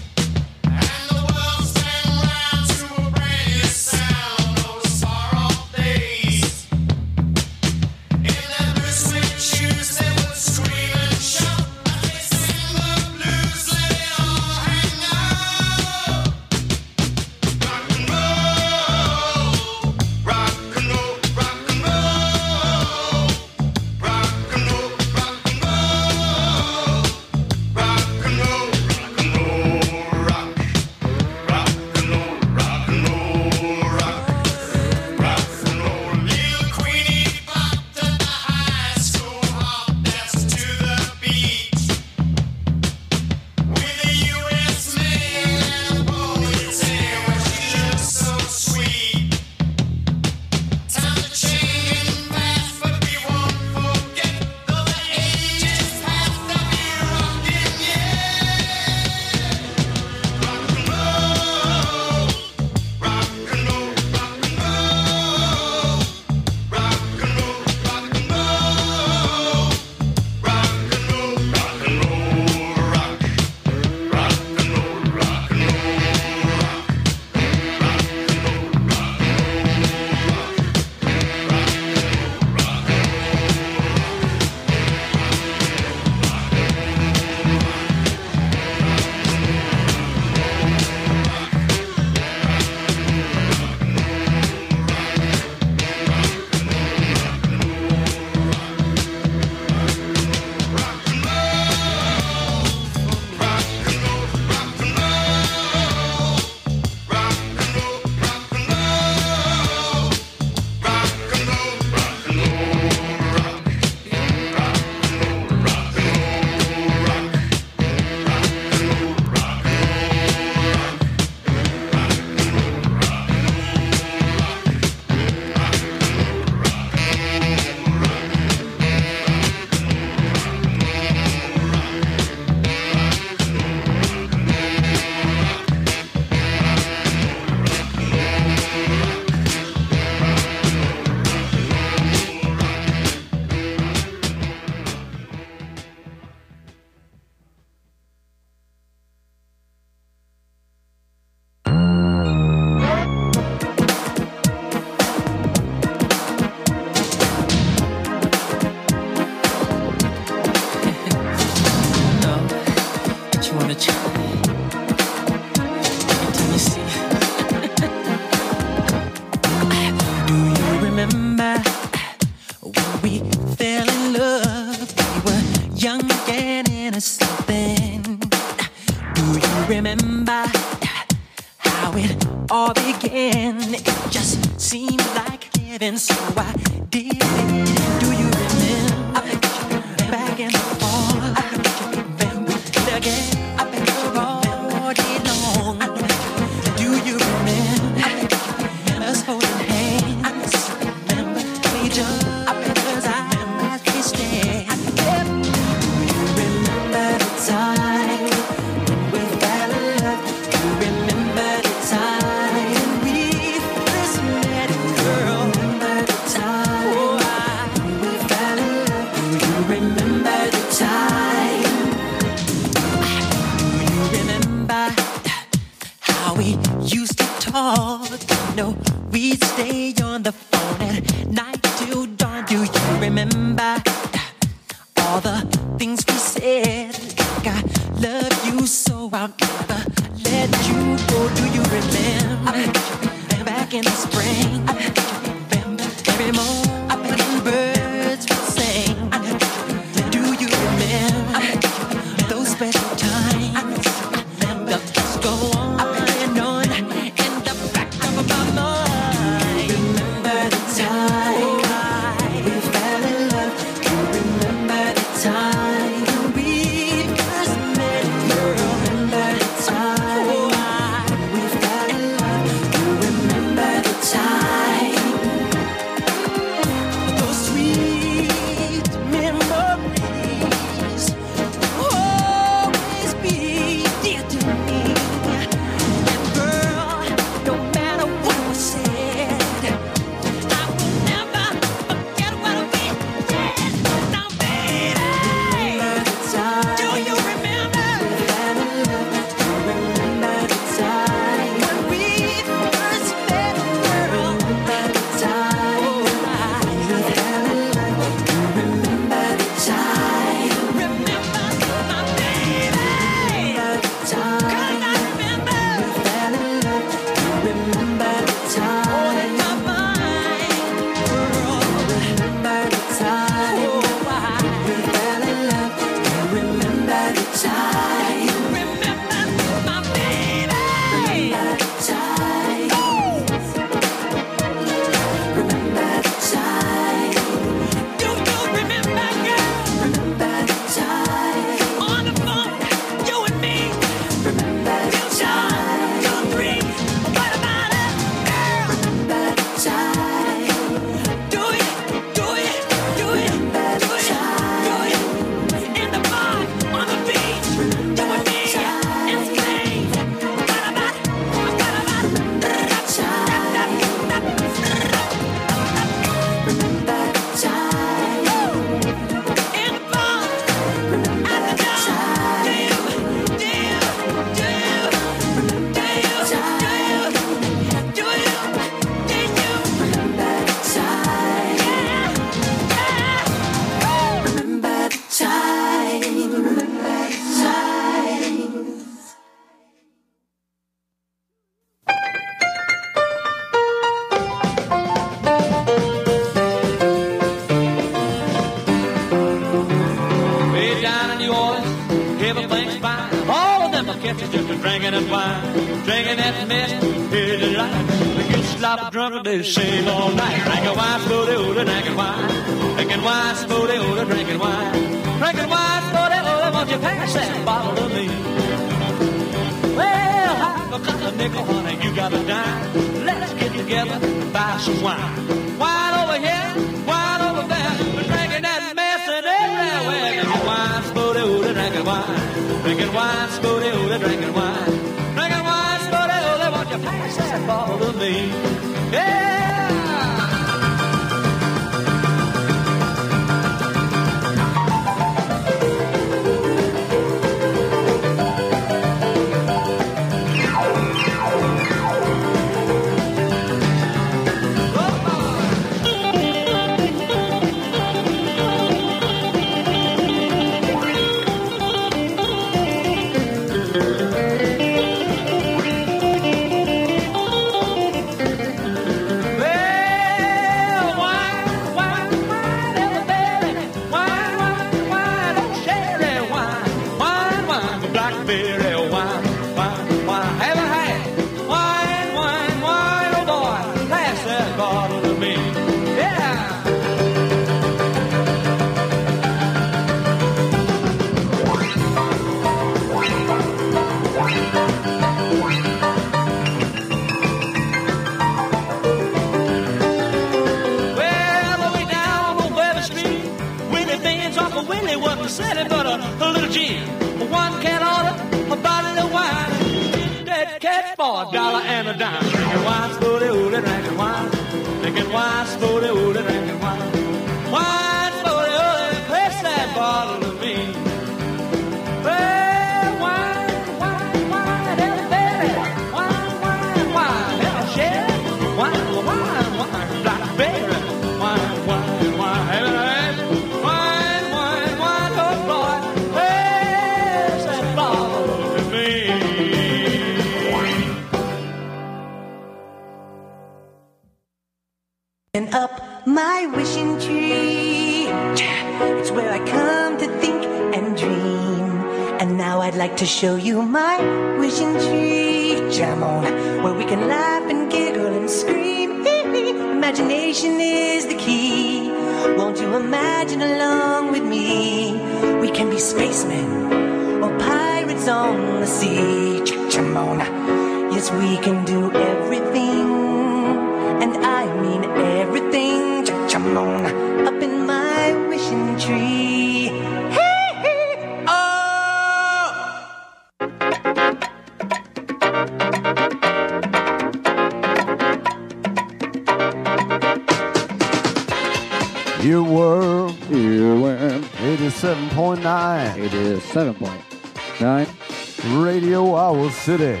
City.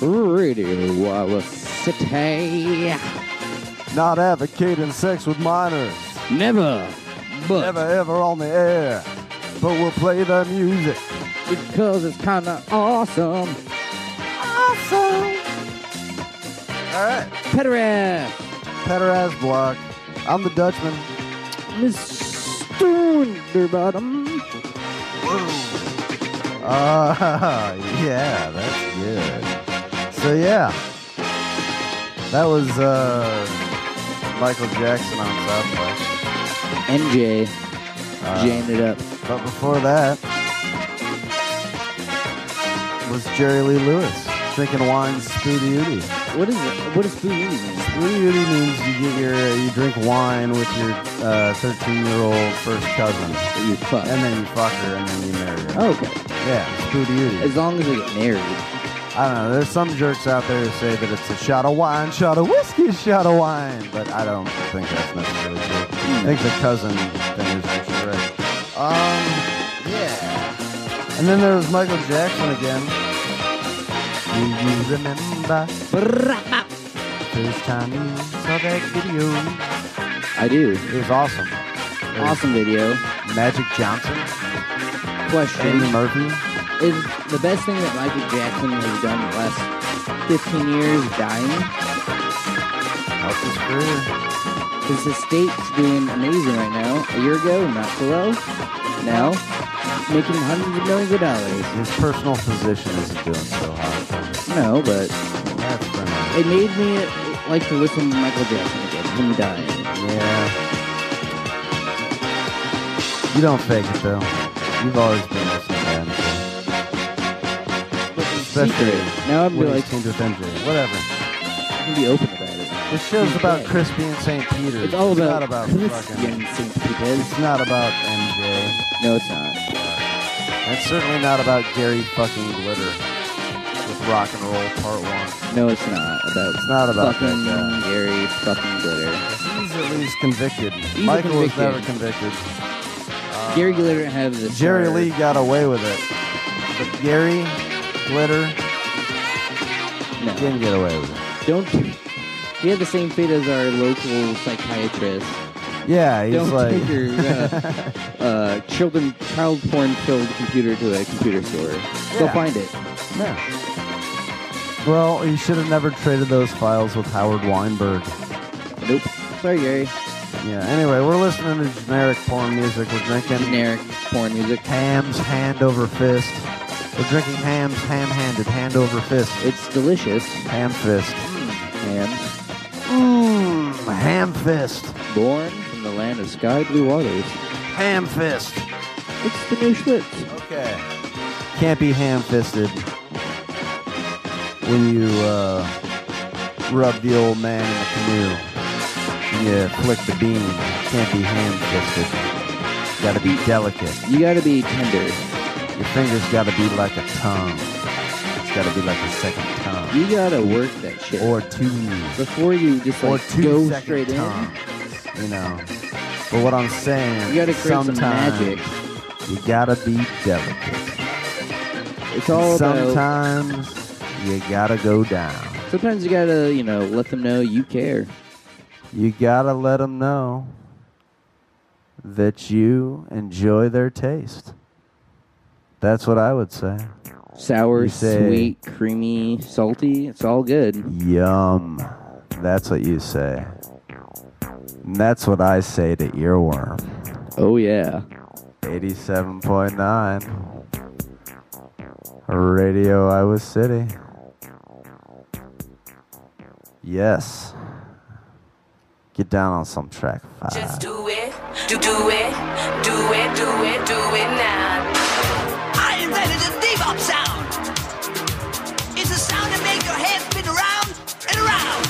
Radio Iowa City. Not advocating sex with minors. Never. But Never ever on the air. But we'll play the music. because it's kind of awesome. Awesome. All right. Pederast. Pederast Block. I'm the Dutchman. Mr. Underbottom. Ah, <laughs> yeah, that's good. So <laughs> yeah, that was uh, Michael Jackson on South by. NJ. Uh, Jammed it up. But before that was Jerry Lee Lewis drinking wine spooty What is it? What does food mean? Spooty means you get your you drink wine with your thirteen year old first cousin. That you fuck. And then you fuck her and then you marry her. Oh, okay. Yeah, spooty As long as they get married. I don't know. There's some jerks out there who say that it's a shot of wine, shot of whiskey, shot of wine, but I don't think that's necessarily true. I think the cousin thing is actually right. Um, yeah. And then there was Michael Jackson again. Do you remember first time you saw that video? I do. It was awesome. It was Awesome video. Magic Johnson, Question. Eddie Murphy. Is the best thing that Michael Jackson has done in the last 15 years dying? Helped his career. His state's doing amazing right now. A year ago, not so well. Now, making hundreds of millions of dollars. His personal position isn't doing so hot. No, but That's it made me like to listen to Michael Jackson again. Him dying. Yeah. You don't fake it though. You've always been Especially Secret. Now I'm like, MJ. Whatever. I can be open about it. This show's Okay. about Crispian St. Peter. It's all not about about Crispy fucking. and St. Peter's. It's not about MJ. No, it's not. It's certainly not about Gary fucking Glitter with Rock and Roll Part One. No, it's not. About It's not about fucking that. Gary fucking Glitter. He's at least convicted. A Michael was never convicted. Uh, Gary Glitter has the Jerry star- Lee got away with it, but Gary Glitter No. didn't get away with it. Don't. He had the same fate as our local psychiatrist. Yeah, he's Don't like. take your uh, <laughs> uh, children, child porn filled computer to a computer store. Go Yeah. find it. Yeah. Well, you should have never traded those files with Howard Weinberg. Nope. Sorry, Gary. Yeah. Anyway, we're listening to generic porn music. We're drinking Generic porn music. Hamm's hand over fist. We're drinking Hamm's ham handed, hand over fist. It's delicious. Ham fist. Hamm's. Mmm, ham fist. Born from the land of sky blue waters. Ham fist. It's the new Schlitz. Okay. Can't be ham fisted when you uh, rub the old man in the canoe. When you flick the bean. Can't be ham fisted. Gotta be delicate. You gotta be tender. Your fingers gotta be like a tongue. It's gotta be like a second tongue. You gotta work that shit. Or two. Before you just Or like two go second straight in. You know. But what I'm saying, You gotta create some magic. You gotta be delicate. It's all about. Sometimes you gotta go down. Sometimes you gotta, you know, let them know you care. You gotta let them know that you enjoy their taste. That's what I would say. Sour, say- sweet, creamy, salty. It's all good. Yum. That's what you say. And that's what I say to Earworm. Oh, yeah. 87.9. Radio Iowa City. Yes. Get down on some track five. Just do it, do do it, do it, do it, do it now sound. It's sound that makes your head spin around and around.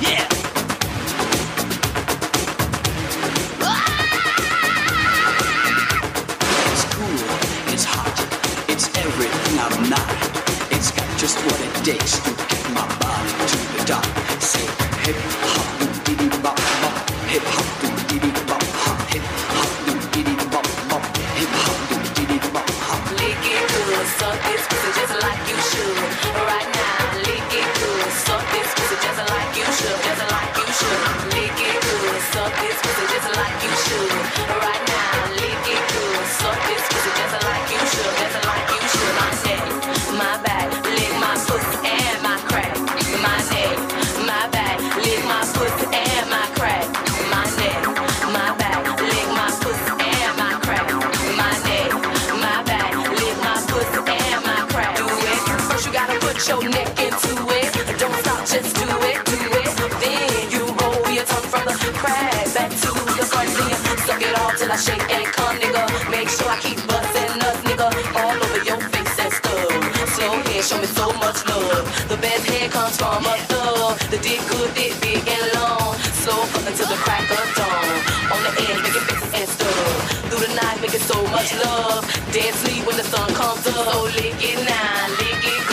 Yeah. Ah! It's cool, it's hot, it's everything I'm not. It's got just what it takes to get my body to the dark. Say, hey. It's much love. Dance lead when the sun comes up. Oh, lick it now, lick it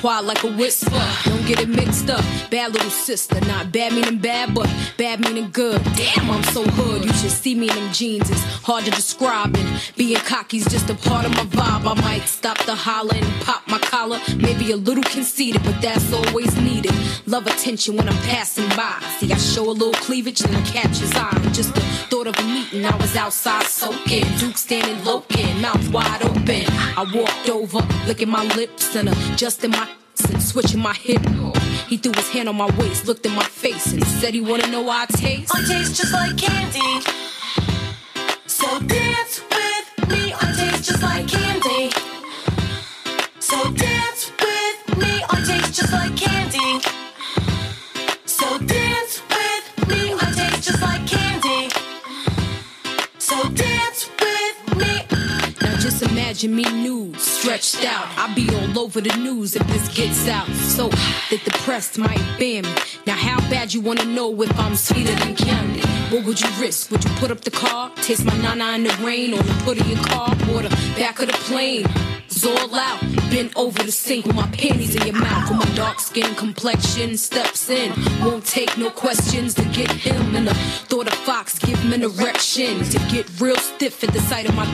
quiet like a whisper. Don't get it mixed up. Bad little sister, not bad meaning bad, but bad meaning good. Damn, I'm so hood. You should see me in them jeans. It's hard to describe, and being cocky's just a part of my vibe. I might stop the holler and pop my collar. Maybe a little conceited, but that's always needed. Love attention when I'm passing by. See, I show a little cleavage and I catch his eye. Just the thought of a meeting, I was outside soaking. Duke standing loking, mouth wide open. I walked over, licking my lips and adjusting my and switching my hip. He threw his hand on my waist, looked in my face, and said he wanna know how I taste. I taste just like candy. So dance over the news if this gets out. So that the press might ban me. Now how bad you wanna know if I'm sweeter than candy? What would you risk? Would you put up the car? Taste my nana in the rain or the hood of your car the back of the plane? It's all out. Bent over the sink with my panties in your mouth. With my dark skin complexion steps in. Won't take no questions to get him. And the thought Fox give him an erection. To get real stiff at the sight of my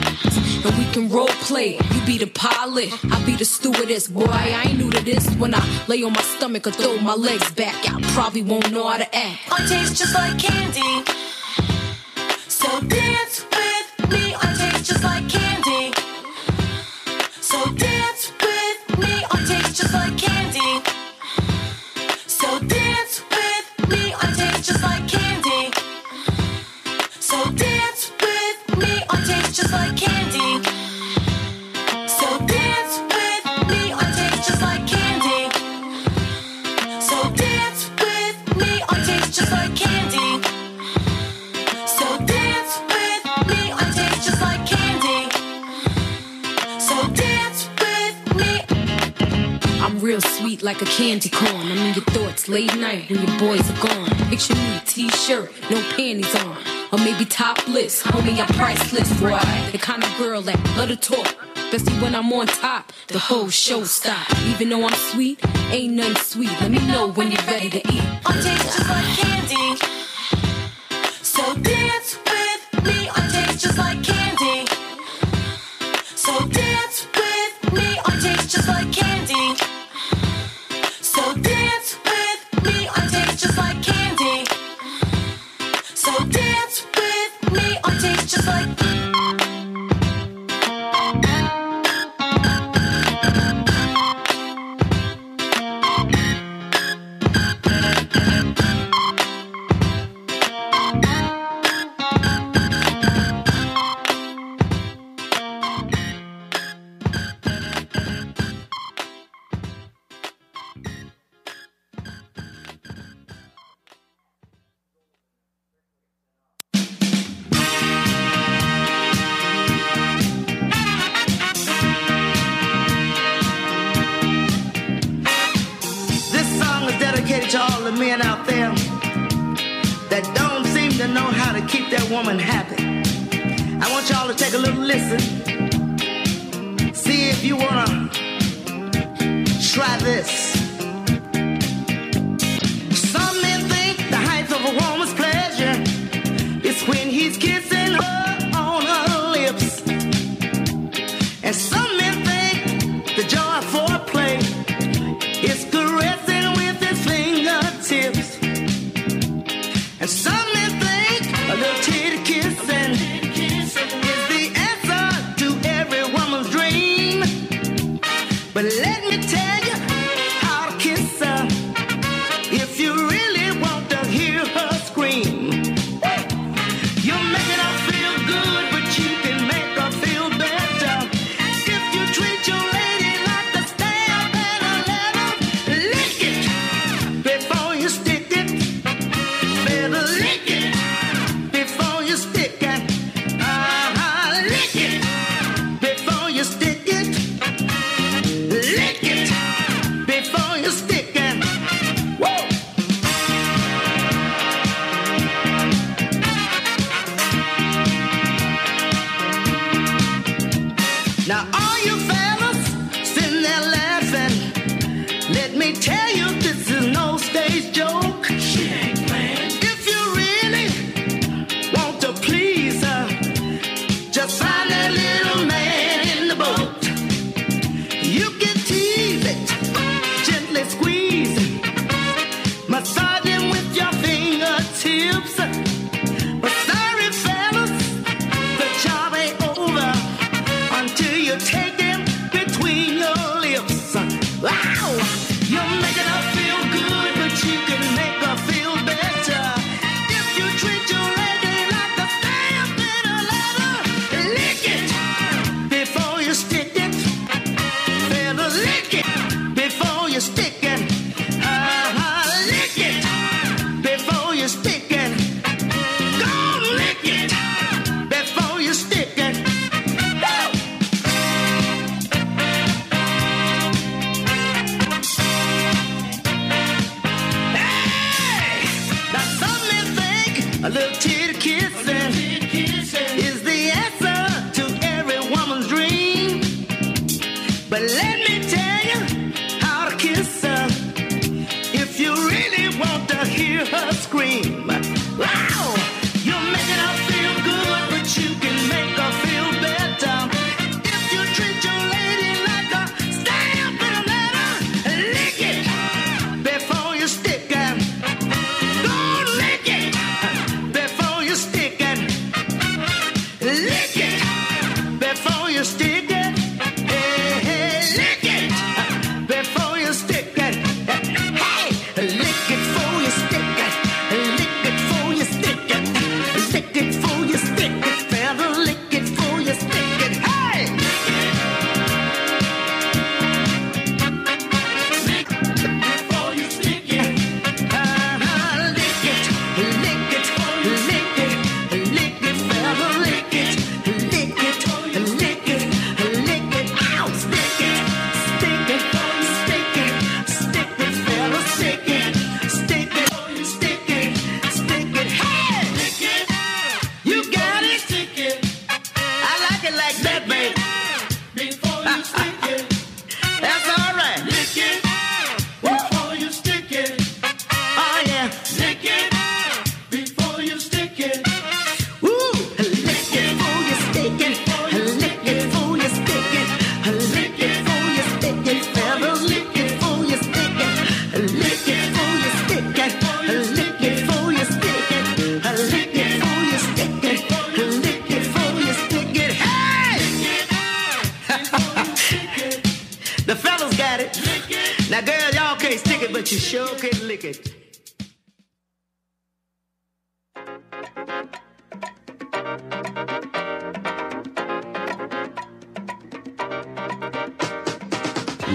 And we can role play. You be the pilot. I be the stewardess. Boy, I ain't new to this. When I lay on my stomach or throw my legs back, I probably won't know how to act. I taste just like candy. So dance with me. I taste just like candy. Like a candy corn. I'm in your thoughts late night when your boys are gone. Picture me, t-shirt, no panties on. Or maybe topless, homie, I'm priceless, boy. The kind of girl that love to talk. Especially when I'm on top, the whole show stop. Even though I'm sweet, ain't nothing sweet. Let me know when you're ready to eat. I taste just like candy. So dance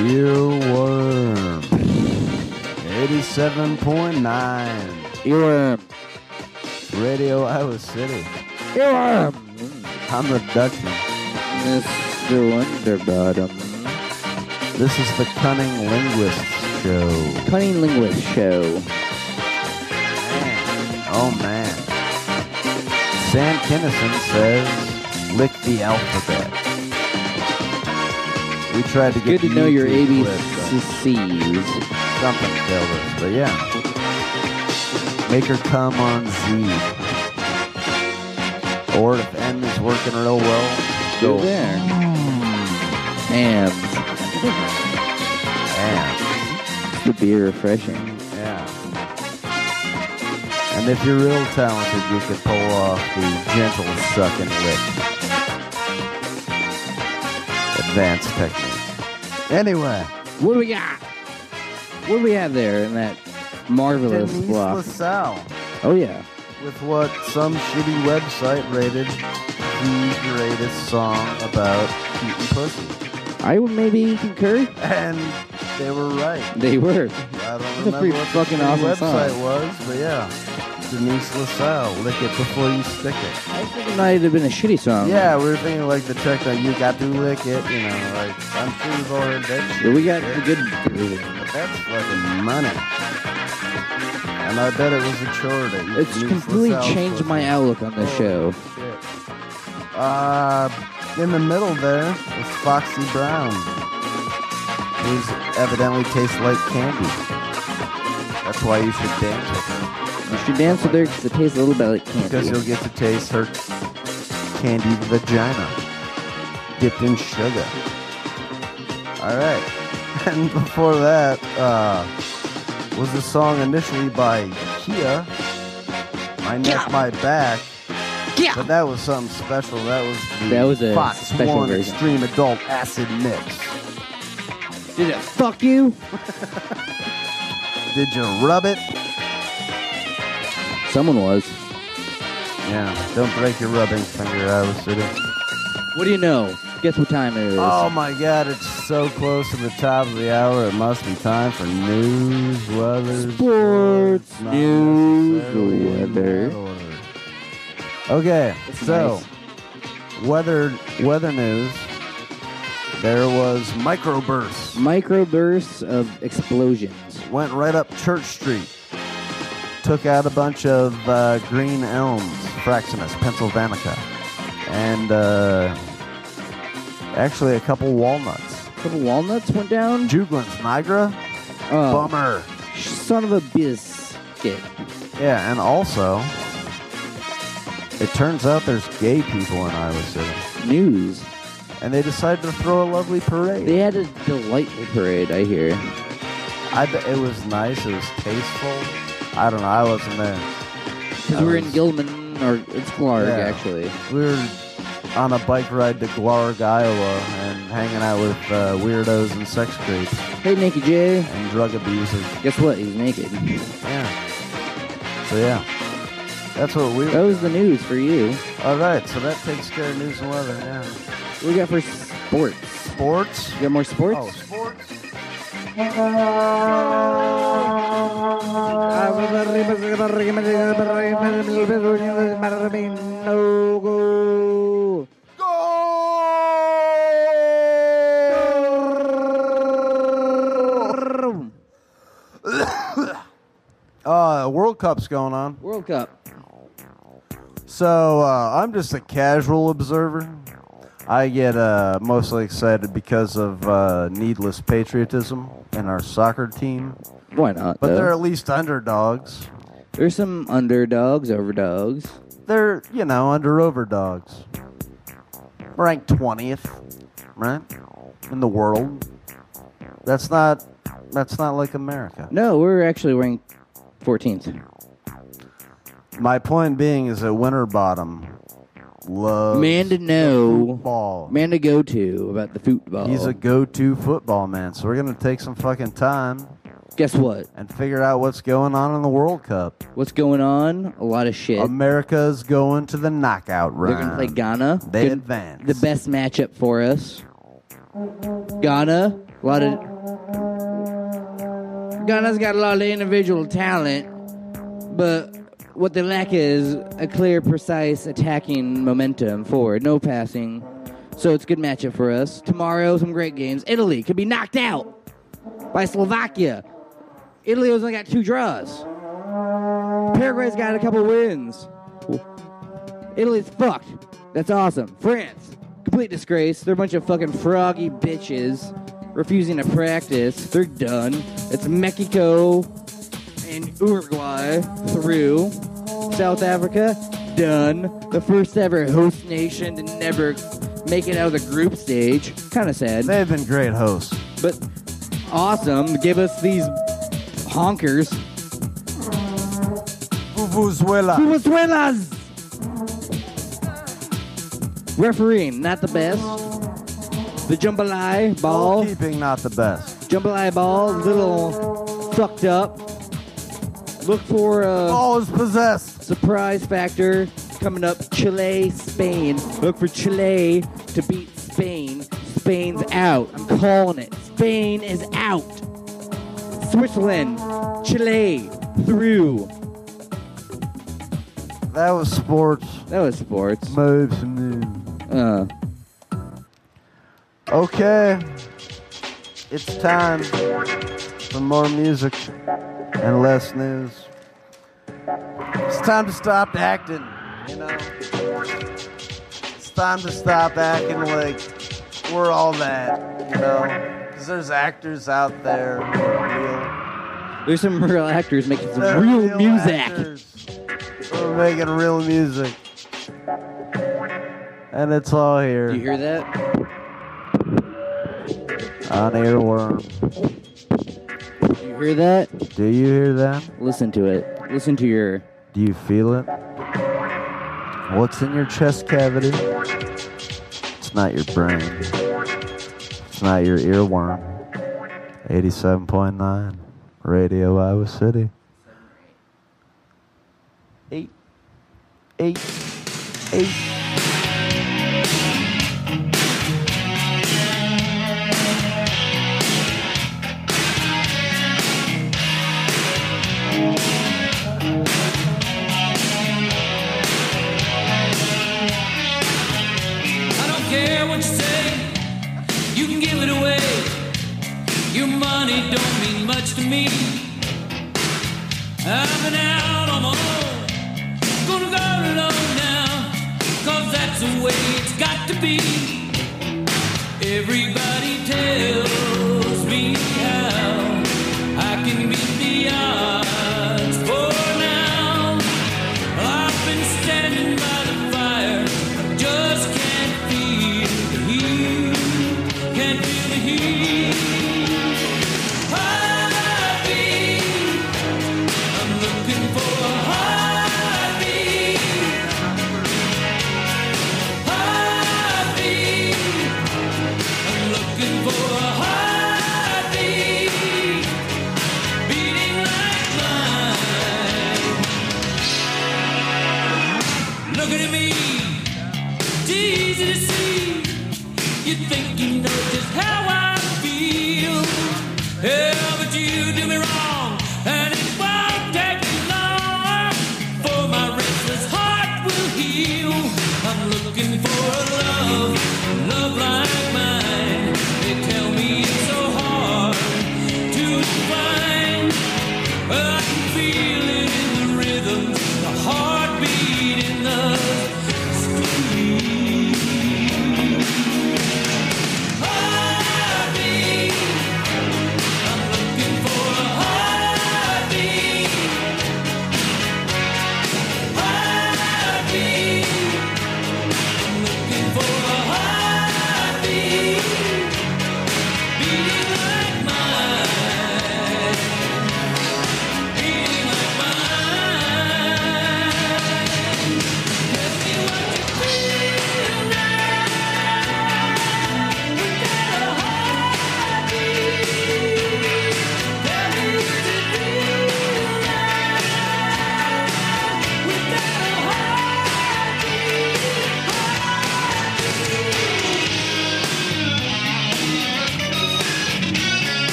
Earworm. 87.9. Earworm. Radio Iowa City. Earworm. I'm the Dutchman. Mr. Winterbottom. This is the Cunning Linguists Show. Cunning Linguist Show. Oh man. Sam Kinison says, lick the alphabet. We tried to get Good to know your ABCs. but Something killed us, but yeah. Make her come on Z. Or if N is working real well, Go go there. And. Hamm's. The beer refreshing. Yeah. And if you're real talented, you could pull off the gentle sucking lick. Advanced technique. Anyway. What do we got? What do we have there in that marvelous Denise block? LaSalle. Oh yeah. With what some shitty website rated the greatest song about eating pussy. I would maybe concur. And they were right. They were. I don't It's a remember pretty what fucking the shitty awesome website song. was, but yeah. Denise LaSalle, lick it before you stick it. I think it might have been a shitty song. Yeah, we were thinking like the track that you got to lick it, you know, like I'm sure you've that shit. But we got the good. But that's fucking money. And I bet it was a chore to eat It's Denise completely LaSalle's changed my outlook on the show. Shit. Uh, in the middle there is Foxy Brown, who's evidently tastes like candy. That's why you should dance with her. You should dance with her because it tastes a little bit like candy. Because you'll get to taste her candied vagina dipped in sugar. All right. <laughs> And before that uh, was a song initially by Khia, My Neck, My Back. But that was something special. That was the That was a Fox special One version. Extreme Adult Acid Mix. Did it fuck you? <laughs> Did you rub it? Someone was. Yeah. Don't break your rubbing finger, Iowa City. What do you know? Guess what time it is? Oh my god, it's so close to the top of the hour. It must be time for news, weather, Sports, not news, weather. Okay, so weather weather news. There was microbursts. Microbursts of explosions. Went right up Church Street. Took out a bunch of uh, green elms, Fraxinus pennsylvanica, and uh, actually a couple walnuts. A couple walnuts went down. Juglans, nigra. Oh, Bummer. son of a biscuit. Yeah, and also, it turns out there's gay people in Iowa City. News. And they decided to throw a lovely parade. They had a delightful parade, I hear. I it was nice. It was tasteful. I don't know. I wasn't there. Because I we're in Gilman. Or it's Clark, Yeah. actually. We were on a bike ride to Glarg, Iowa, and hanging out with uh, weirdos and sex creeps. Hey, Naked Jay. And drug abusers. Guess what? He's naked. Yeah. So yeah, that's what we. That was the news for you. All right, so that takes care of news and weather. Yeah. What we got for sports? Sports? You got more sports? Oh, sports. Uh, <coughs> World Cup's going on. World Cup. So uh, I'm just a casual observer. I get uh, mostly excited because of uh, needless patriotism in our soccer team. Why not? But though? they're at least underdogs. There's some underdogs, overdogs. They're, you know, under overdogs. Ranked 20th, right? In the world. That's not that's not like America. No, we're actually ranked 14th. My point being is that Winterbottom loves Man to know. football. Man to go to about the football. He's a go-to football man. So we're gonna take some fucking time Guess what? and figure out what's going on in the World Cup. What's going on? A lot of shit. America's going to the knockout round. They're gonna play Ghana. They Good- advance. The best matchup for us. Ghana. A lot of. Ghana's got a lot of individual talent, but what they lack is a clear, precise attacking momentum forward. No passing. So it's a good matchup for us. Tomorrow, some great games. Italy could be knocked out by Slovakia. Italy only got two draws. Paraguay's got a couple wins. Italy's fucked. That's awesome. France, complete disgrace. They're a bunch of fucking froggy bitches refusing to practice. They're done. It's Mexico and Uruguay through. South Africa, done. The first ever host nation to never make it out of the group stage. Kind of sad. They've been great hosts. But awesome. Give us these honkers. Vuvuzela. Vuvuzelas! Refereeing, not the best. The Jabulani ball. Keeping not the best. Jabulani ball, little fucked up. Look for a Ball is possessed. surprise factor coming up. Chile, Spain. Look for Chile to beat Spain. Spain's out. I'm calling it. Spain is out. Switzerland, Chile through. That was sports. That was sports. Moves new. Uh, Okay. It's time for more music and less news. It's time to stop acting, you know? It's time to stop acting like we're all that, you know? Because there's actors out there who are real. there's some real actors making some They're real, real music. actors. We're making real music. And it's all here Do you hear that? on Earworm. Hear that? Do you hear that? Listen to it. Listen to your. Do you feel it? What's in your chest cavity? It's not your brain. It's not your earworm. 87.9 Radio Iowa City. Eight. Eight. Eight. Money don't mean much to me. I've been out on my own, gonna go alone now, cause that's the way it's got to be. Everybody tells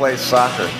this kid play soccer.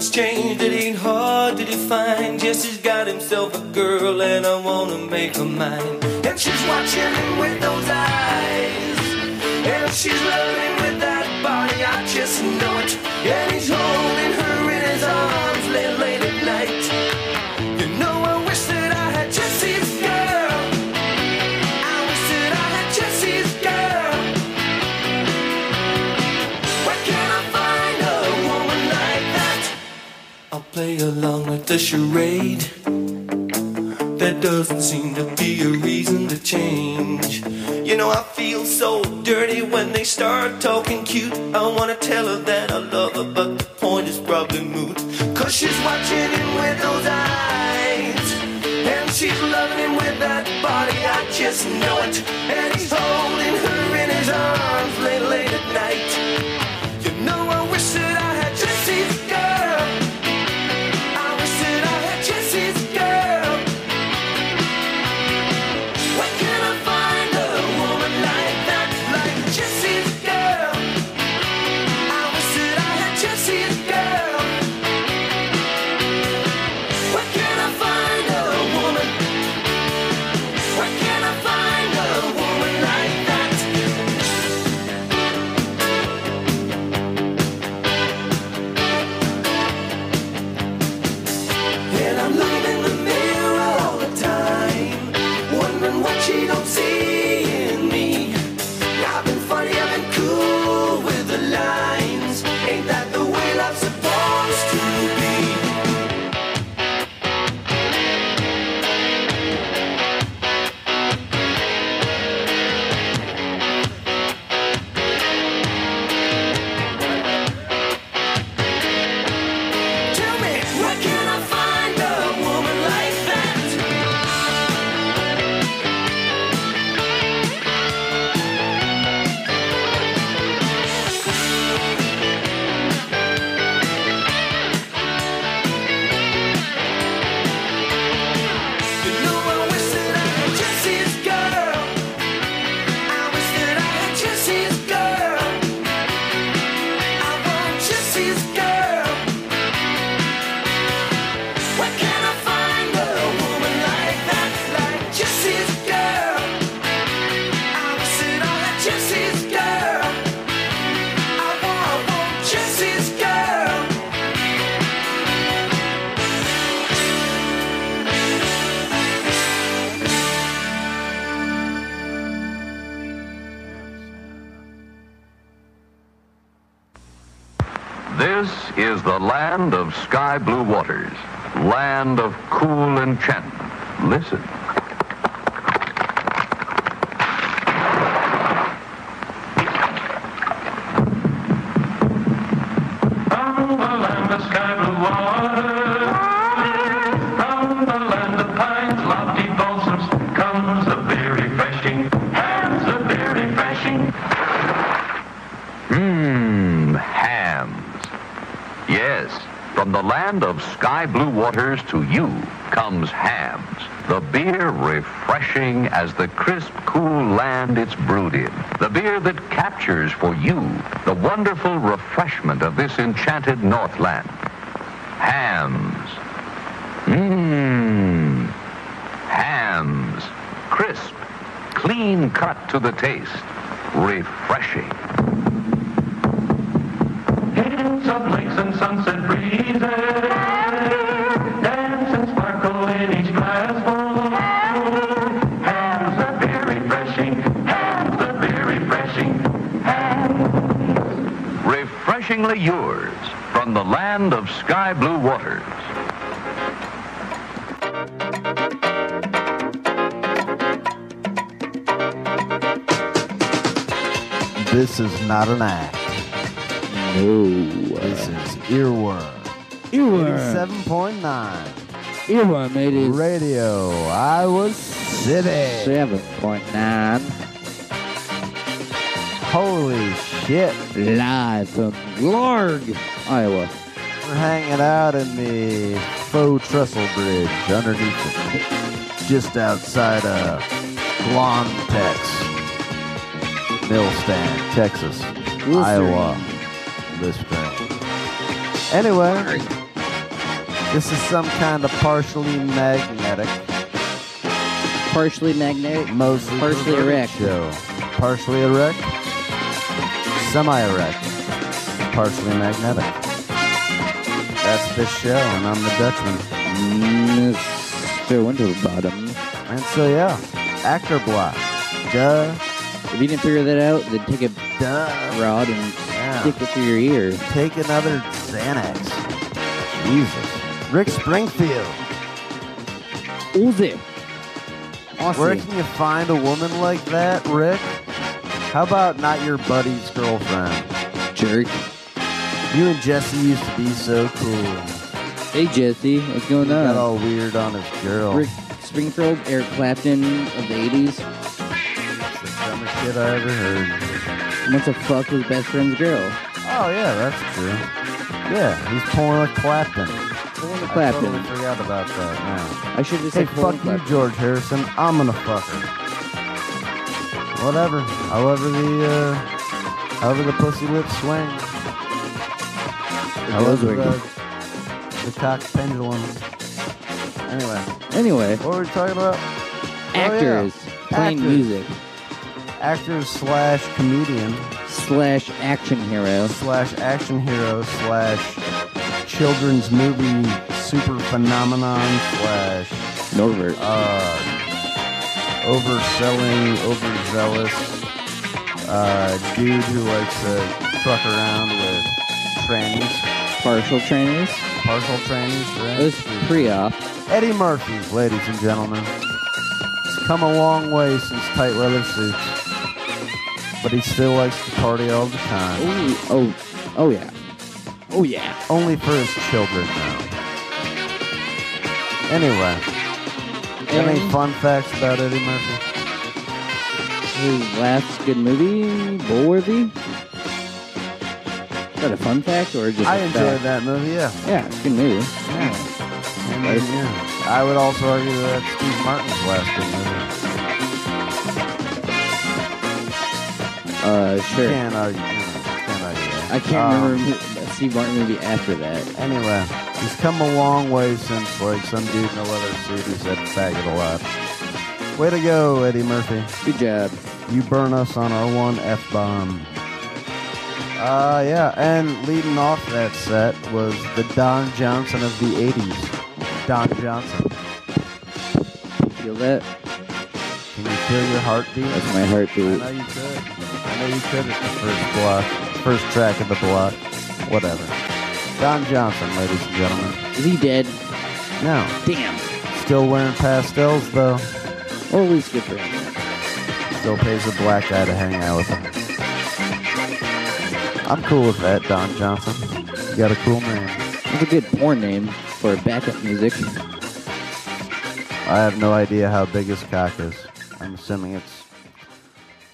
It's changed, it ain't hard to define. Jesse's got himself a girl, and I wanna make her mine. the charade. There doesn't seem to be a reason to change. You know, I feel so dirty when they start talking. Land of sky blue waters. Land of cool enchantment. Listen. sky blue waters to you comes Hamm's, the beer refreshing as the crisp, cool land it's brewed in. The beer that captures for you the wonderful refreshment of this enchanted Northland. Hamm's. Mmm. Hamm's. Crisp, clean cut to the taste. Refreshing. Hills of lakes and sunset breezes. lovingly yours from the land of sky blue waters. This is not an act. No. This is Earworm. Earworm. 7.9. Earworm, it is. Radio Iowa City. 7.9. shit live from Larg, Iowa. We're hanging out in the faux trestle bridge underneath it, just outside of Blontex, Millstand, Texas, Iowa. This thing. Anyway, this is some kind of partially magnetic, partially magnetic, mostly partially erect. Show. Partially erect semi-erect, partially magnetic. That's this show, and I'm the Dutchman. Mr. Winterbottom. And so yeah, actor block. Duh. If you didn't figure that out, then take a Duh. rod and Yeah. stick it through your ear. Take another Xanax. Jesus. Rick Springfield. Uzi. Where can you find a woman like that, Rick? How about not your buddy's girlfriend? Jerk. You and Jesse used to be so cool. Hey Jesse, what's going He got all weird on his girl. Rick Springfield, Eric Clapton of the 80s, That's the dumbest shit I ever heard. wants to fuck his best friend's girl. Oh yeah, that's true. Yeah, he's pulling a Clapton. Pulling a I Clapton. totally forgot about that now. I should just Hey, say fuck you. George Harrison. I'm gonna fuck her. Whatever. However the uh, however the pussy lips swing. does However swing. the, the cock pendulum. Anyway, Anyway, what were we talking about? actors playing Actors. music Actors slash comedian slash action hero. slash action hero slash children's movie super phenomenon slash Norbit. uh, overselling, overzealous uh, dude who likes to truck around with trannies, Partial trainers. partial trannies. Right? It was pre-op. Eddie Murphy, ladies and gentlemen. He's come a long way since tight leather suits, but he still likes to party all the time. Oh, oh, oh yeah. Oh yeah. Only for his children now. Anyway, any fun facts about Eddie Murphy? His last good movie, Bullworthy. Is that a fun fact or just? I a enjoyed fact? that movie. Yeah. Yeah, it's a good movie. Yeah. I mean, yeah. I would also argue that that's Steve Martin's last good movie. Uh, sure. Can't argue. Can't argue that. I can't Um, remember a Steve Martin movie after that. Anyway, he's come a long way since like some dude in a leather suit who said faggot a lot. Way to go, Eddie Murphy. Good job. You burn us on our one F bomb. Uh, yeah, and leading off that set was the Don Johnson of the 80s. Don Johnson. Feel that? Can you feel your heartbeat? That's my heartbeat. I know you could. I know you could at the first block, first track of the block. Whatever. Don Johnson, ladies and gentlemen. Is he dead? No. Damn. Still wearing pastels, though. Or at least good for him. Still pays a black guy to hang out with him. I'm cool with that, Don Johnson. You got a cool name. That's a good porn name for backup music. I have no idea how big his cock is. I'm assuming it's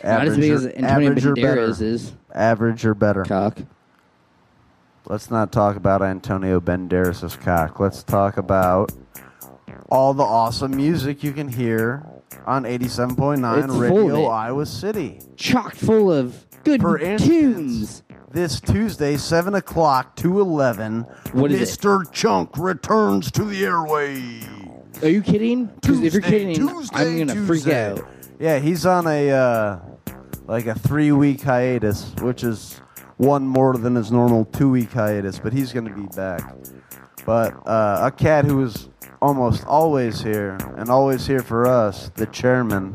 Not as average big or- as Antonio average better. Is. Average or better. Cock. Let's not talk about Antonio Banderas' cock. Let's talk about all the awesome music you can hear on 87.9 It's full of Radio it. Iowa City. Chock full of good For instance, tunes. This Tuesday, 7 o'clock to 11, What is it? Mr. Chunk returns to the airwaves. Are you kidding? kidding? 'Cause if you're kidding, Tuesday, I'm gonna freak Tuesday. out. Yeah, he's on a uh, like a three week hiatus, which is one more than his normal two week hiatus, but he's gonna be back. But uh, a cat who is almost always here and always here for us, the chairman,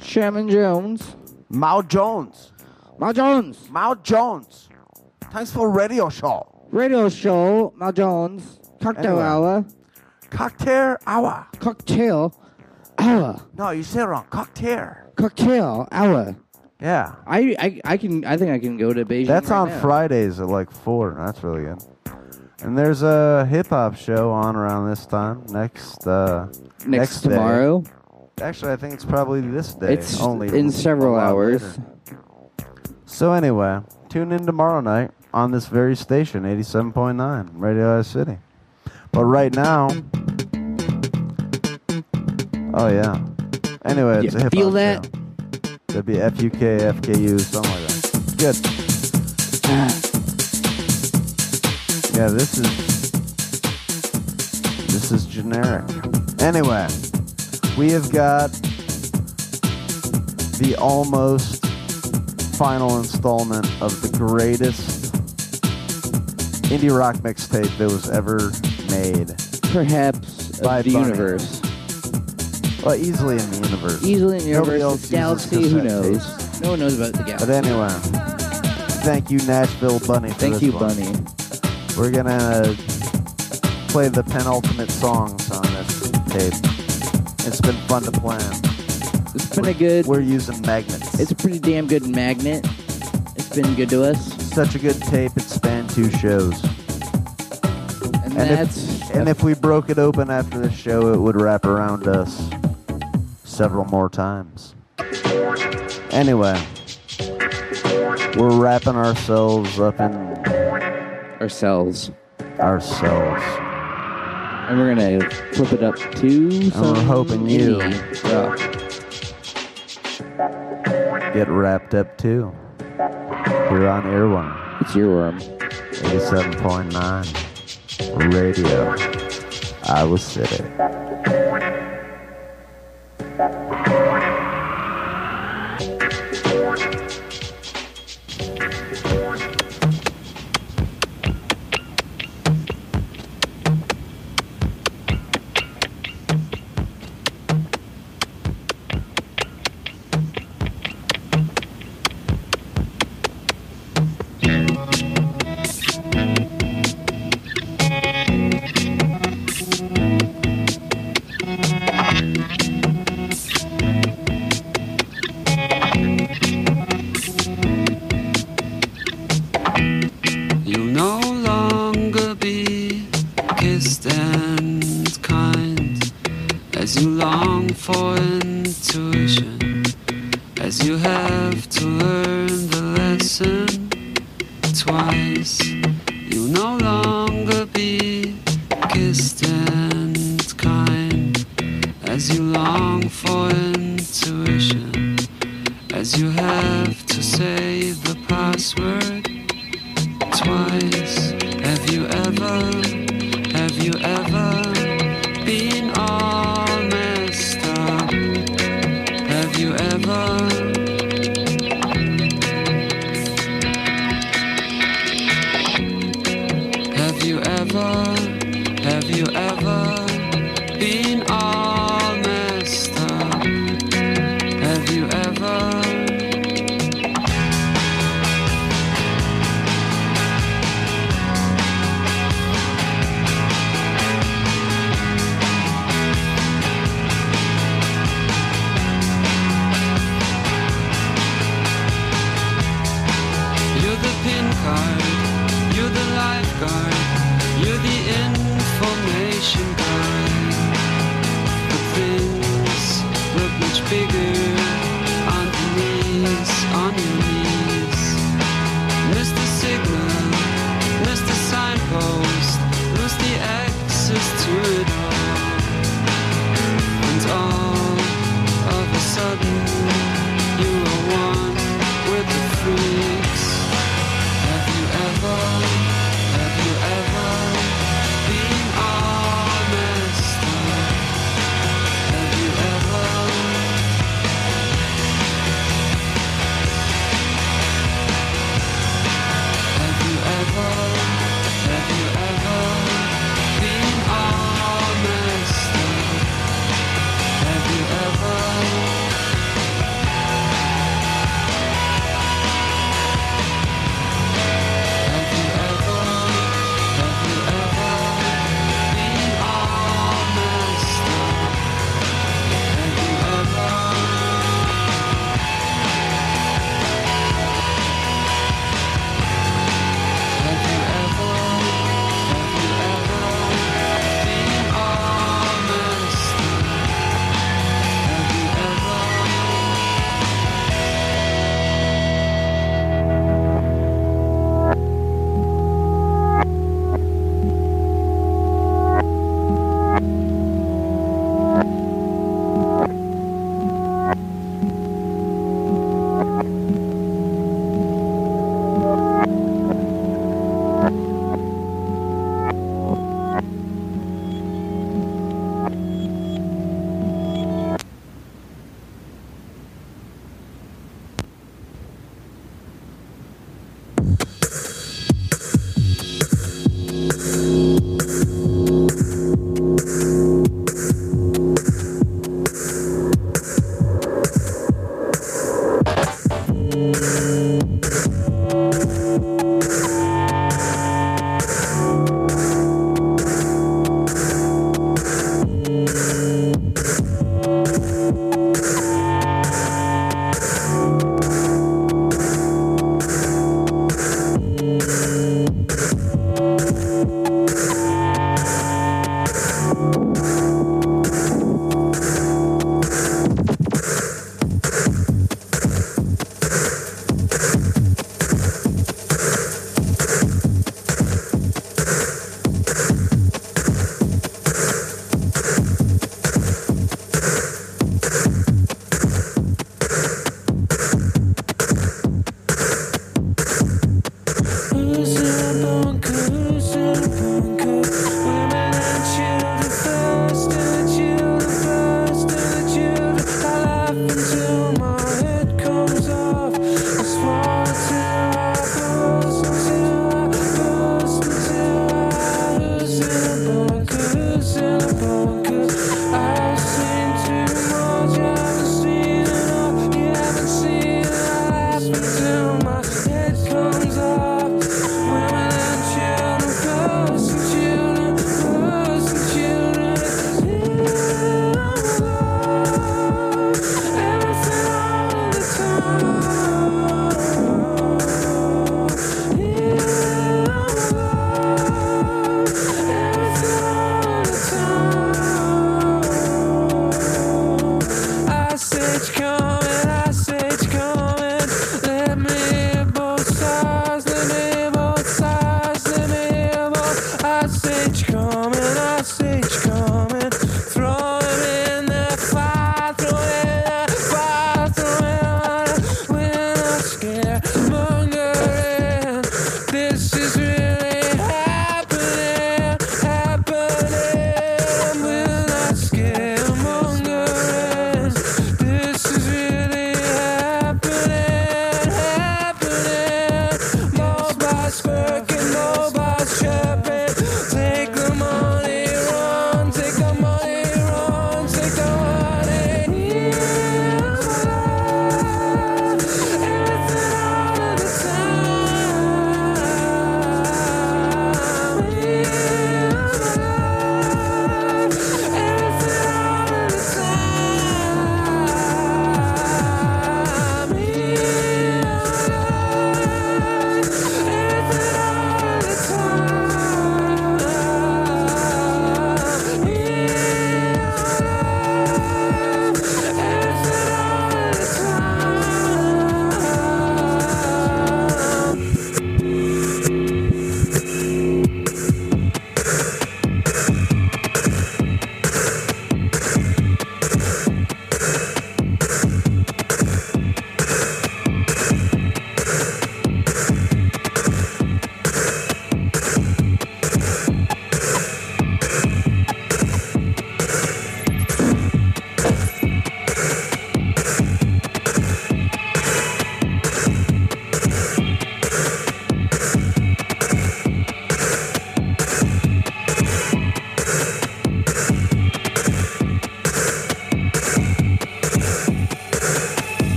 Shaman Jones. Mao Jones. Mal Jones. Mao Jones. Thanks for radio show. Radio show. Mal Jones. Cocktail Anyway. hour. Cocktail hour. Cocktail hour. No, you said it wrong. Cocktail. Cocktail hour. Yeah. I, I I can I think I can go to Beijing. That's right on now. Fridays at like four. That's really good. And there's a hip hop show on around this time next uh, Next day. tomorrow. Actually, I think it's probably this day. It's only in several hours. later. So anyway, tune in tomorrow night on this very station, 87.9, Radio Ice City. But right now, oh yeah. Anyway, it's You a hip hop. feel that? That'd be F U K F K U something like that. Good. Yeah, this is this is generic. Anyway, we have got the almost final installment of the greatest indie rock mixtape that was ever made. Perhaps By of the Bunny. universe. Well, easily in the universe. Easily in the Nobody universe. else The uses galaxy, who cassette knows? tapes. No one knows about the galaxy. But anyway, thank you, Nashville Bunny. For Thank this you, one. Bunny. We're gonna play the penultimate songs on this tape. It's been fun to plan. It's been a good. We're using magnets. It's a pretty damn good magnet. It's been good to us. Such a good tape. It spanned two shows. And, And that's if, and if we broke it open after the show, it would wrap around us several more times. Anyway, we're wrapping ourselves up in ourselves. Ourselves. And we're gonna flip it up to some we're hoping you- rock. get wrapped up too. Here on Earworm. It's Earworm. 87.9 Radio. I Iowa City.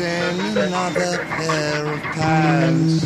In another pair of pants.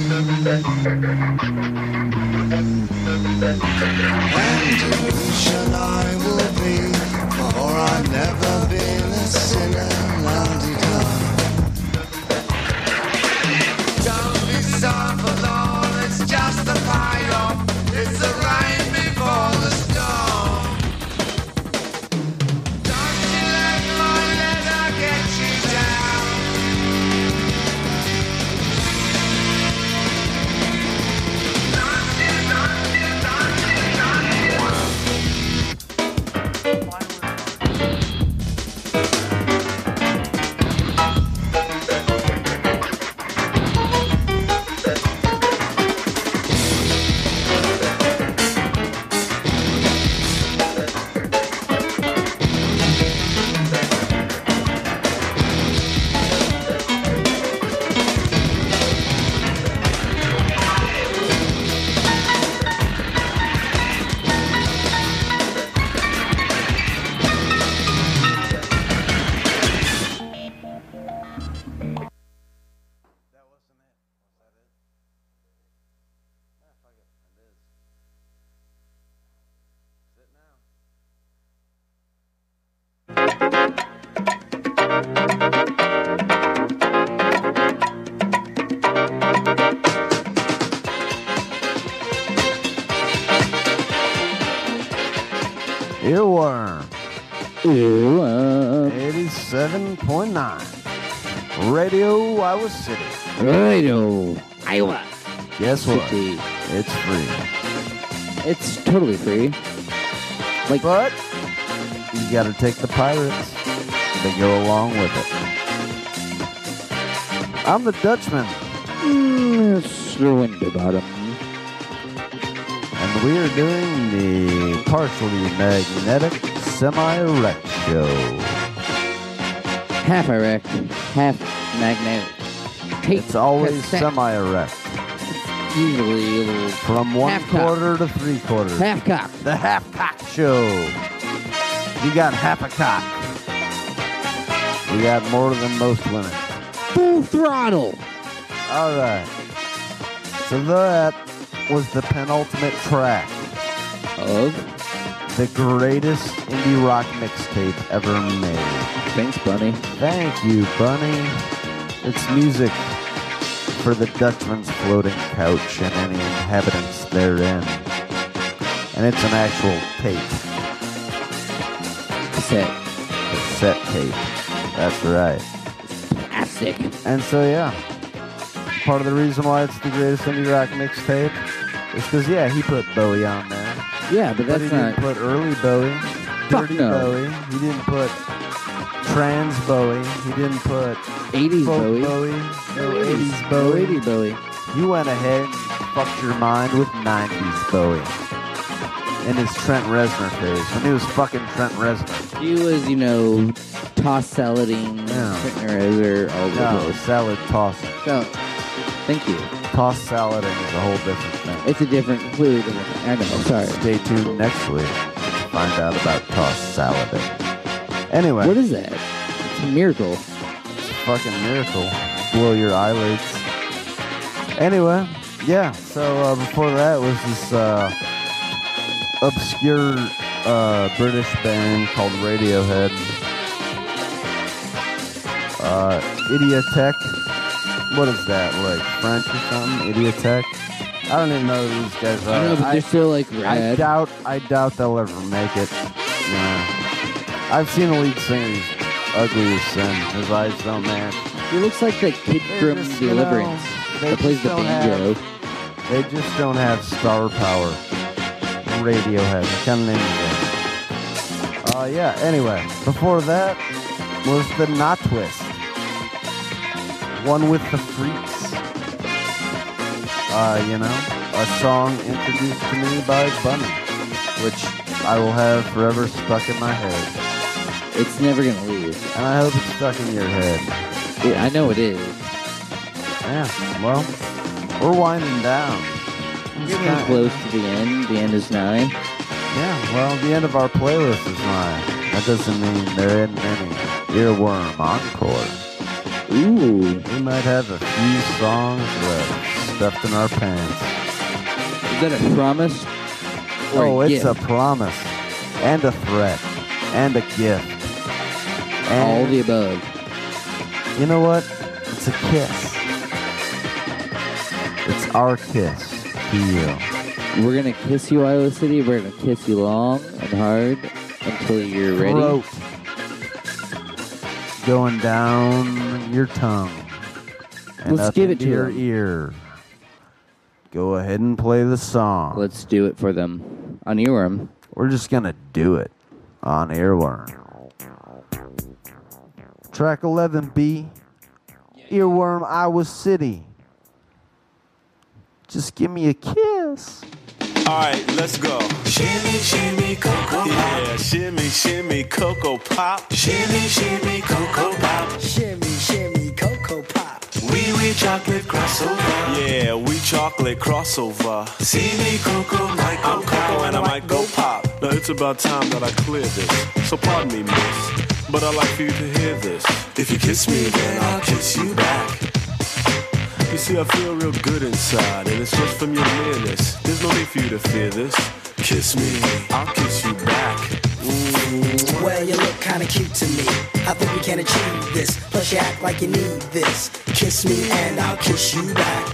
Guess what? City. It's free. It's totally free. Like, but you got to take the pirates. They go along with it. I'm the Dutchman, Mm, it's the Winterbottom. and we are doing the partially magnetic semi-erect show. Half erect, half magnetic. Tape It's always cassette. semi-erect. Usually From one Half cock. quarter to three quarters. half cock. The half cock show. You got half a cock. We got more than most women. Full throttle. All right. So that was the penultimate track of the greatest indie rock mixtape ever made. Thanks, Bunny. Thank you, Bunny. It's music for the Dutchman's floating couch and any inhabitants therein. And it's an actual tape. Cassette. Cassette tape. That's right. Plastic. And so, yeah, part of the reason why it's the greatest indie rock mixtape is because, yeah, he put Bowie on there. Yeah, but But that's he not. didn't put early Bowie, Fuck dirty no. Bowie. He didn't put trans Bowie. He didn't put 80s folk Bowie. No, No 80s 80s Bowie. 80s Bowie. You went ahead and fucked your mind with 90s Bowie. In his Trent Reznor phase, when he was fucking Trent Reznor. He was, you know, toss salading, Yeah. Reznor, all over the No, salad tossing. So, thank you. Toss salading is a whole different thing. It's a different, completely different thing. I know, sorry. Stay tuned next week to find out about toss salading. Anyway. What is that? It's a miracle. fucking miracle. Blow your eyelids. Anyway, yeah. So uh, before that was this uh, obscure uh, British band called Radiohead. Uh, Idioteque. What is that? Like French or something? Idioteque. I don't even know who these guys are. I know, but they're still like I doubt. I doubt they'll ever make it. Yeah. I've seen the lead singer. Ugly as sin. His eyes don't match. He looks like the kid They're from just, you know, Deliverance they that plays the don't banjo. have- They just don't have star power. Radiohead. Kind of name it. Uh, yeah. Anyway, before that was the Notwist. One with the Freaks. Uh, you know, a song introduced to me by Bunny, which I will have forever stuck in my head. It's never gonna leave. And I hope it's stuck in your head. Yeah, I know it is. Yeah, well, we're winding down. We're getting close to the end. The end is nine. Yeah, well, the end of our playlist is nigh. That doesn't mean there isn't any earworm encore. Ooh. We might have a few songs left stuffed in our pants. Is that a promise? or Oh, a it's gift? a promise and a threat and a gift. And All the above. You know what? It's a kiss. It's our kiss to you. We're gonna kiss you, Iowa City. We're gonna kiss you long and hard until you're ready. Throat. Going down your tongue. And Let's up give it to your ear. Go ahead and play the song. Let's do it for them on Earworm. We're just gonna do it on Earworm. Track 11B, Earworm, Iowa City. Just give me a kiss. All right, let's go. Shimmy, shimmy, cocoa pop. Yeah, shimmy, shimmy, cocoa pop. Shimmy, shimmy, cocoa pop. Shimmy, shimmy, cocoa pop. Wee wee chocolate crossover. Yeah, we chocolate crossover. See me, cocoa, might go I'm cocoa and I might go pop. Now it's about time that I clear this. So pardon me, miss, but I'd like for you to hear this. If you kiss me, then I'll kiss you back. You see, I feel real good inside, and it's just from your nearness. There's no need for you to fear this. Kiss me, I'll kiss you back. Mm. Well, you look kinda cute to me. I think we can achieve this. Plus, you act like you need this. Kiss me and I'll kiss you back.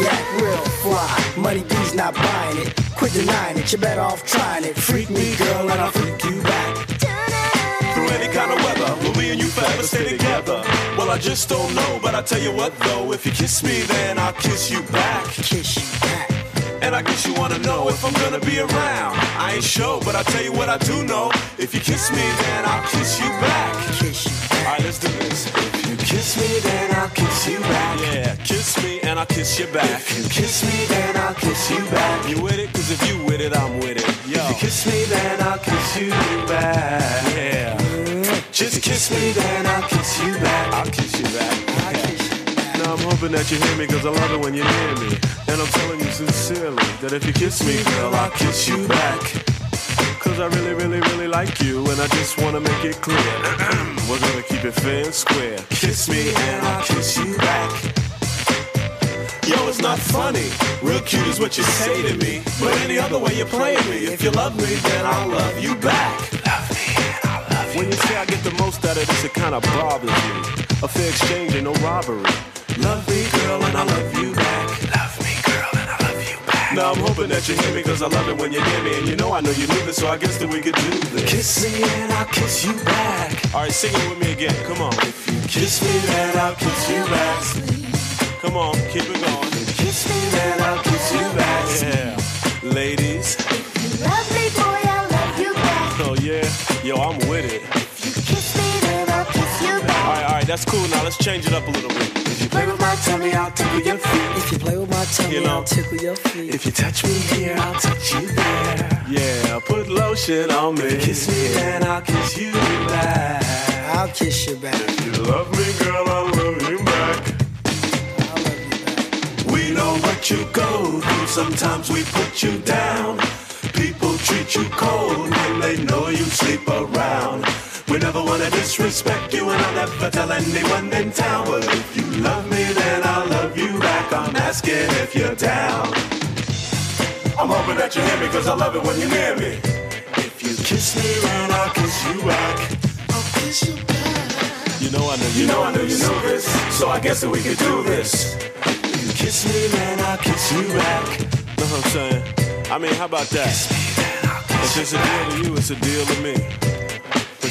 Yeah, real fly. Money-B's not buying it. Quit denying it. You're better off trying it. Freak me, girl, and I'll freak you back. Through any kind of weather, will me and you forever stay together? Well, I just don't know, but I tell you what though, if you kiss me, then I'll kiss you back. Kiss you back. And I guess you wanna know if I'm gonna be around. I ain't sure, but I tell you what I do know. If you kiss me, then I'll kiss you back. Kiss you back. Alright, let's do this. If you kiss me, then I'll kiss you back. Yeah, kiss me and I'll kiss you back. If you kiss me, then I'll kiss you back. You with it? Cause if you with it, I'm with it. Yo. If you kiss me, then I'll kiss you back. Yeah. Just kiss me, then I'll kiss you back. I'll kiss you back. Now I'm hoping that you hear me cause I love it when you hear me. And I'm telling you sincerely that if you kiss me, girl, I'll kiss you back. Cause I really, really, really like you and I just wanna make it clear. <clears throat> We're gonna keep it fair and square. Kiss me and I'll kiss you back. Yo, it's not funny. Real cute is what you say to me. But any other way you play me. If you love me, then I'll love you back. Love me When you say I get the most out of this, it kinda bothers me. A fair exchange and no robbery. Love me, girl, and I love you back. Love me, girl, and I love you back. Now I'm hoping that you hear me, cause I love it when you near me. And you know I know you knew this, so I guess that we could do this. Kiss me and I'll kiss you back. Alright, sing it with me again. Come on. If you kiss me, then I'll kiss you back. Come on, keep it going. Kiss me, then I'll kiss you back. Yeah. Let's change it up a little bit. If you play with my tummy, I'll tickle your feet. If you play with my tummy, You know. I'll tickle your feet. If you touch me here, I'll touch you there. Yeah, I put lotion on me. Kiss me, then I'll kiss you back. I'll kiss you back. If you love me, girl, I'll love you back. We know what you go through. Sometimes we put you down. People treat you cold when they know you sleep around. We never wanna disrespect you, and I'll never tell anyone in town. But if you love me, then I'll love you back. I'm asking if you're down. I'm hoping that you hear me, cause I love it when you're near me. If you kiss me, then I'll kiss you back. I'll kiss you back. You know I know You know I know you know this, so I guess that we could do this. If you kiss me, then I'll kiss you back. Know what I'm saying? I mean, how about that? If it's a deal to you, it's a deal to me.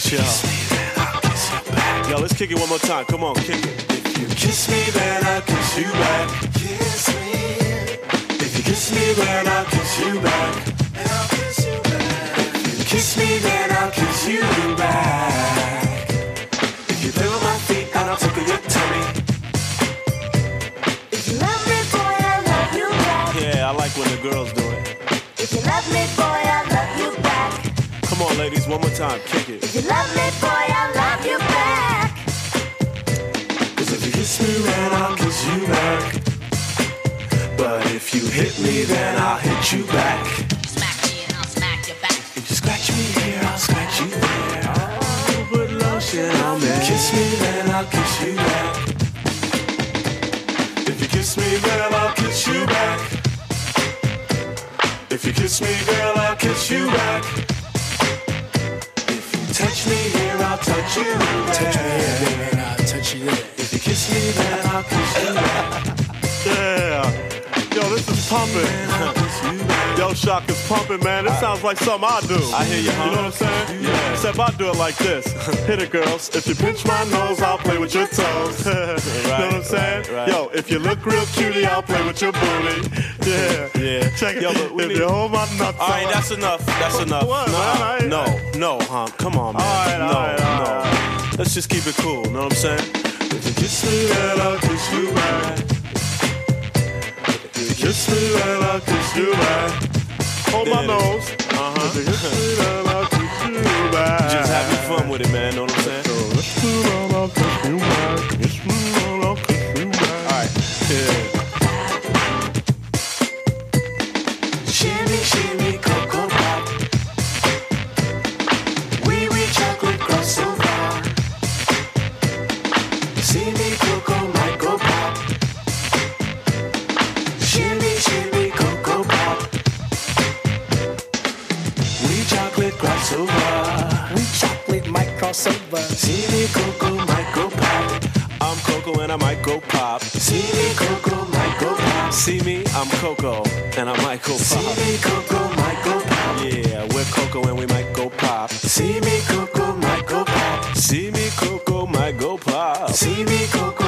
For sure. Yo, let's kick it one more time. Come on, kick it. If you kiss me, then I'll kiss you back. Kiss me. If you kiss me, then I'll kiss you back. And I'll kiss you back. If you kiss me, then I'll kiss you back. If you play with my feet, and I'll tickle your tummy. If you love me, boy, I love you back. Yeah, I like when the girls do it. If you love me, boy, Come on, ladies, one more time. Kick it. If you love me, boy, I'll love you back. Cause if you kiss me, then I'll kiss you back. But if you hit me, then I'll hit you back. Smack me and I'll smack you back. If you scratch me here, I'll scratch you there. I'll put lotion on me. Kiss me, then I'll kiss you back. If you kiss me, then I'll kiss you back. If you kiss me, girl, I'll kiss you back. Touch you. Touch me baby, I'll touch you there. If you kiss me, then I'll kiss you. Yeah. Yo, this is pumping. <laughs> Yo, Shock is pumping, man. It sounds like something I do. I hear you, huh? You know what I'm saying? Yeah. Except I do it like this. <laughs> Hit it, girls. If you pinch my nose, I'll play with your toes. <laughs> you know what I'm saying? right. right. Yo, if you look real cutie, I'll play with your booty. <laughs> Yeah. Yeah. Check it. Yo, but we if need- you hold my nuts. All right, that's enough. That's enough. What? I no, no, huh? Come on, man. All right, no, all right, all no. Let's just keep it cool. Know what I'm saying? You kiss me, then I'll kiss you back. If you kiss me, then I'll kiss you back. Hold my nose. Uh-huh. If kiss me, then I'll kiss you back. Just having fun with it, man. Know what I'm saying? I'll kiss you back. Crossover. See me, cocoa, might go pop. I'm Coco and I might go pop. See me, cocoa, might go pop. See me, I'm Coco and I might go pop. See me, cocoa, might go pop. Yeah, we're Coco and we might go pop. See me, cocoa, might go pop. See me, Coco might go pop. See me, cocoa,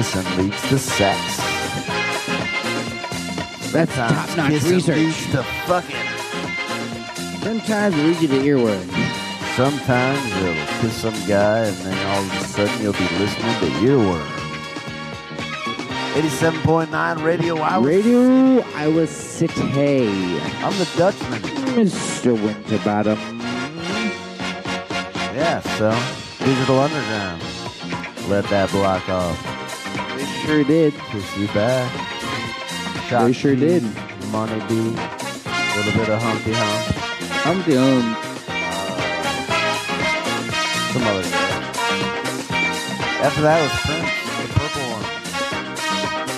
kissing leads to sex. That's Sometimes top-notch kissing research. leads to fucking. Sometimes it leads you to earworm. Sometimes you'll kiss some guy and then all of a sudden you'll be listening to Earworm. 87.9 Radio Iowa Radio Iowa City. I'm the Dutchman. Mr. Winterbottom. Yeah, so Digital Underground. Let that block off. Sure did. Kiss you back. They sure did. Money-B. A little bit of Humpty Hump. Humpty Hump. Uh, some other guy. After that was Prince, the purple one.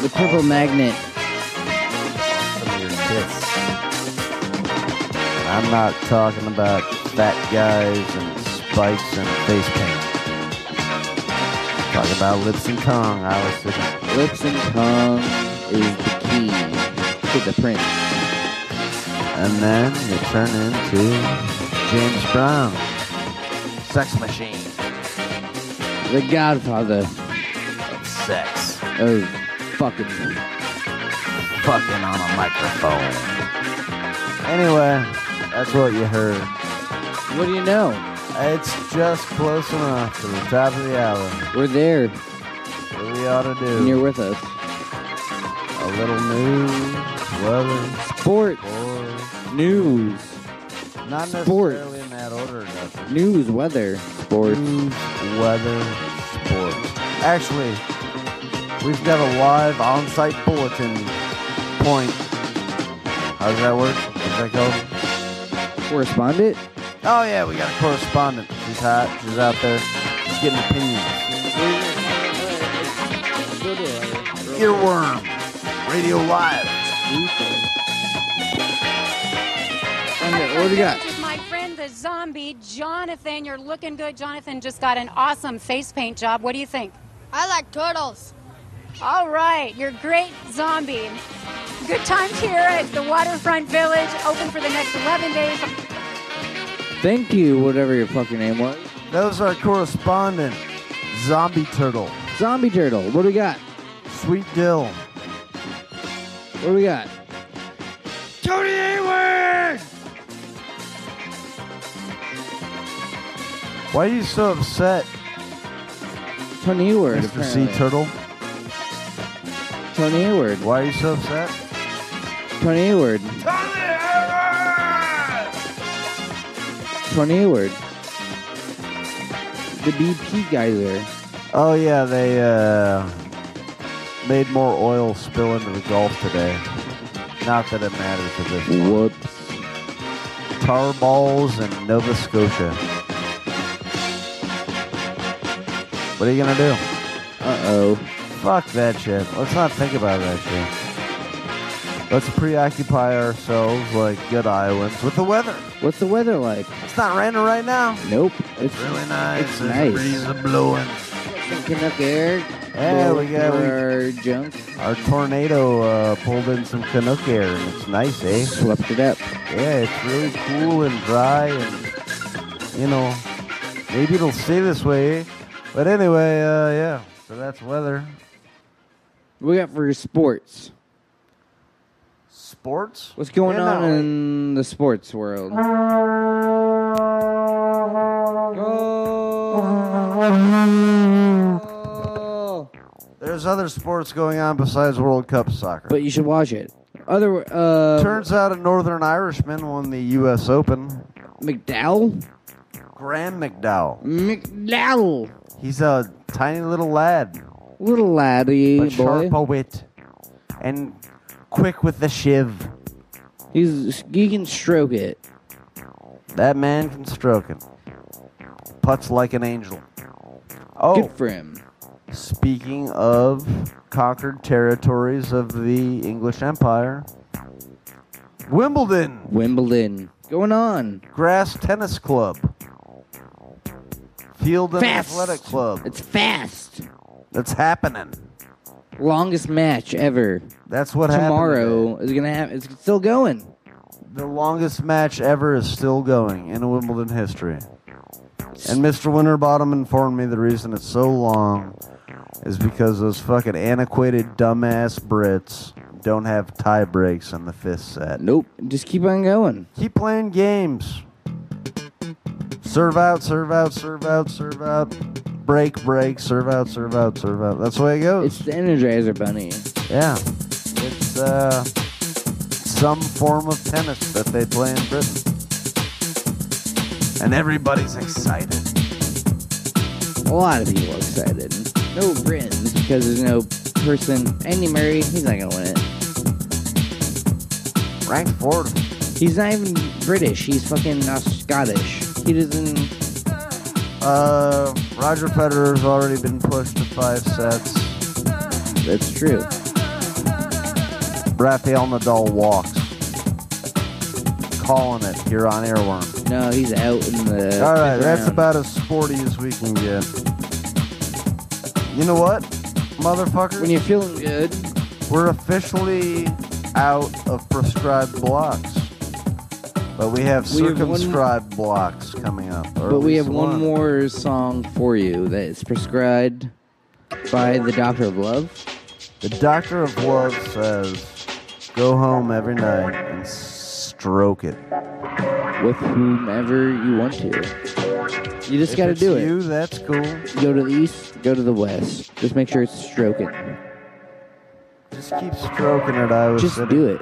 The Purple Magnet. Some of your kiss. I'm not talking about fat guys and spikes and face paint. Talking about lips and tongue. I was thinking Lips and tongue is the key to the prince. And then you turn into James Brown. Sex machine. The Godfather of Sex. of fucking. Fucking on a microphone. Anyway, that's what you heard. What do you know? It's just close enough to the top of the hour. We're there. What we ought to do. And you're with us. A little news, weather, Sport. or News. not Sport. necessarily in that order. Nothing. News. Weather. Sports. News, weather, sports. Actually, we've got a live on-site bulletin point. How does that work? Does that go? Correspondent. Oh yeah, we got a correspondent. She's hot. She's out there. She's getting opinions. Earworm. Radio Live. What do you got? My friend, the zombie, Jonathan. You're looking good. Jonathan just got an awesome face paint job. What do you think? I like turtles. All right, you're great zombie. Good times here at the Waterfront Village, open for the next 11 days. Thank you, whatever your fucking name was. That was our correspondent, Zombie Turtle. Zombie Turtle. What do we got? Sweet Dill. What do we got? Tony Hayward! Why are you so upset, Tony Hayward. Mr. Sea apparently. Turtle? Tony Hayward. Why are you so upset? Tony Hayward. Tony Hayward. The BP guy there. Oh yeah, they uh, made more oil spill into the Gulf today. Not that it matters at this point. Whoops. Tar balls in Nova Scotia. What are you gonna do? Uh oh. Fuck that shit. Let's not think about that shit. Let's preoccupy ourselves like good Iowans with the weather. What's the weather like? It's not raining right now. Nope. It's really nice. It's There's nice. a breeze is blowing. Some Canuck air. Yeah, we got we, our junk. our tornado uh, pulled in some Canuck air, and it's nice, eh? Swept it up. Yeah, it's really cool and dry, and you know, maybe it'll stay this way. eh? But anyway, uh, yeah. So that's weather. What we got for your sports? Sports. What's going Yeah, on no, in the sports world? Oh. There's other sports going on besides World Cup soccer. But you should watch it. Other uh, Turns out a Northern Irishman won the U.S. Open. McDowell. Graham McDowell. McDowell. He's a tiny little lad. Little laddie but boy. sharp o' wit, and quick with the shiv. He's he can stroke it. That man can stroke it. Puts like an angel. Oh, Good for him. Speaking of conquered territories of the English Empire, Wimbledon. Wimbledon. Going on. Grass Tennis Club. Field and Fast. Athletic Club. It's fast. It's happening. Longest match ever. That's what happened tomorrow is gonna happen. It's still going. The longest match ever is still going in Wimbledon history. And Mr. Winterbottom informed me the reason it's so long is because those fucking antiquated dumbass Brits don't have tie breaks in the fifth set. Nope. Just keep on going. Keep playing games. Serve out, serve out, serve out, serve out. Break, break, serve out, serve out, serve out. That's the way it goes. It's the Energizer Bunny. Yeah. It's uh, some form of tennis that they play in Britain. And everybody's excited. A lot of people are excited. No Britons because there's no person. Andy Murray, he's not gonna win it. Ranked fourth. He's not even British. He's fucking uh, Scottish. He doesn't. Uh, Roger Federer's already been pushed to five sets. That's true. Rafael Nadal walks. Calling it here on Earworm. No, he's out in the. All right, that's round. about as sporty as we can get. You know what, motherfucker? When you're feeling good, we're officially out of prescribed blocks, but we have We have circumscribed blocks coming But we have one more song for you that is prescribed by the Doctor of Love. The Doctor of Love says, "Go home every night and stroke it." with whomever you want to. You just got to do it. You, that's cool. Go to the east, go to the west. Just make sure it's stroking. Just keep stroking it. I was. Just do it.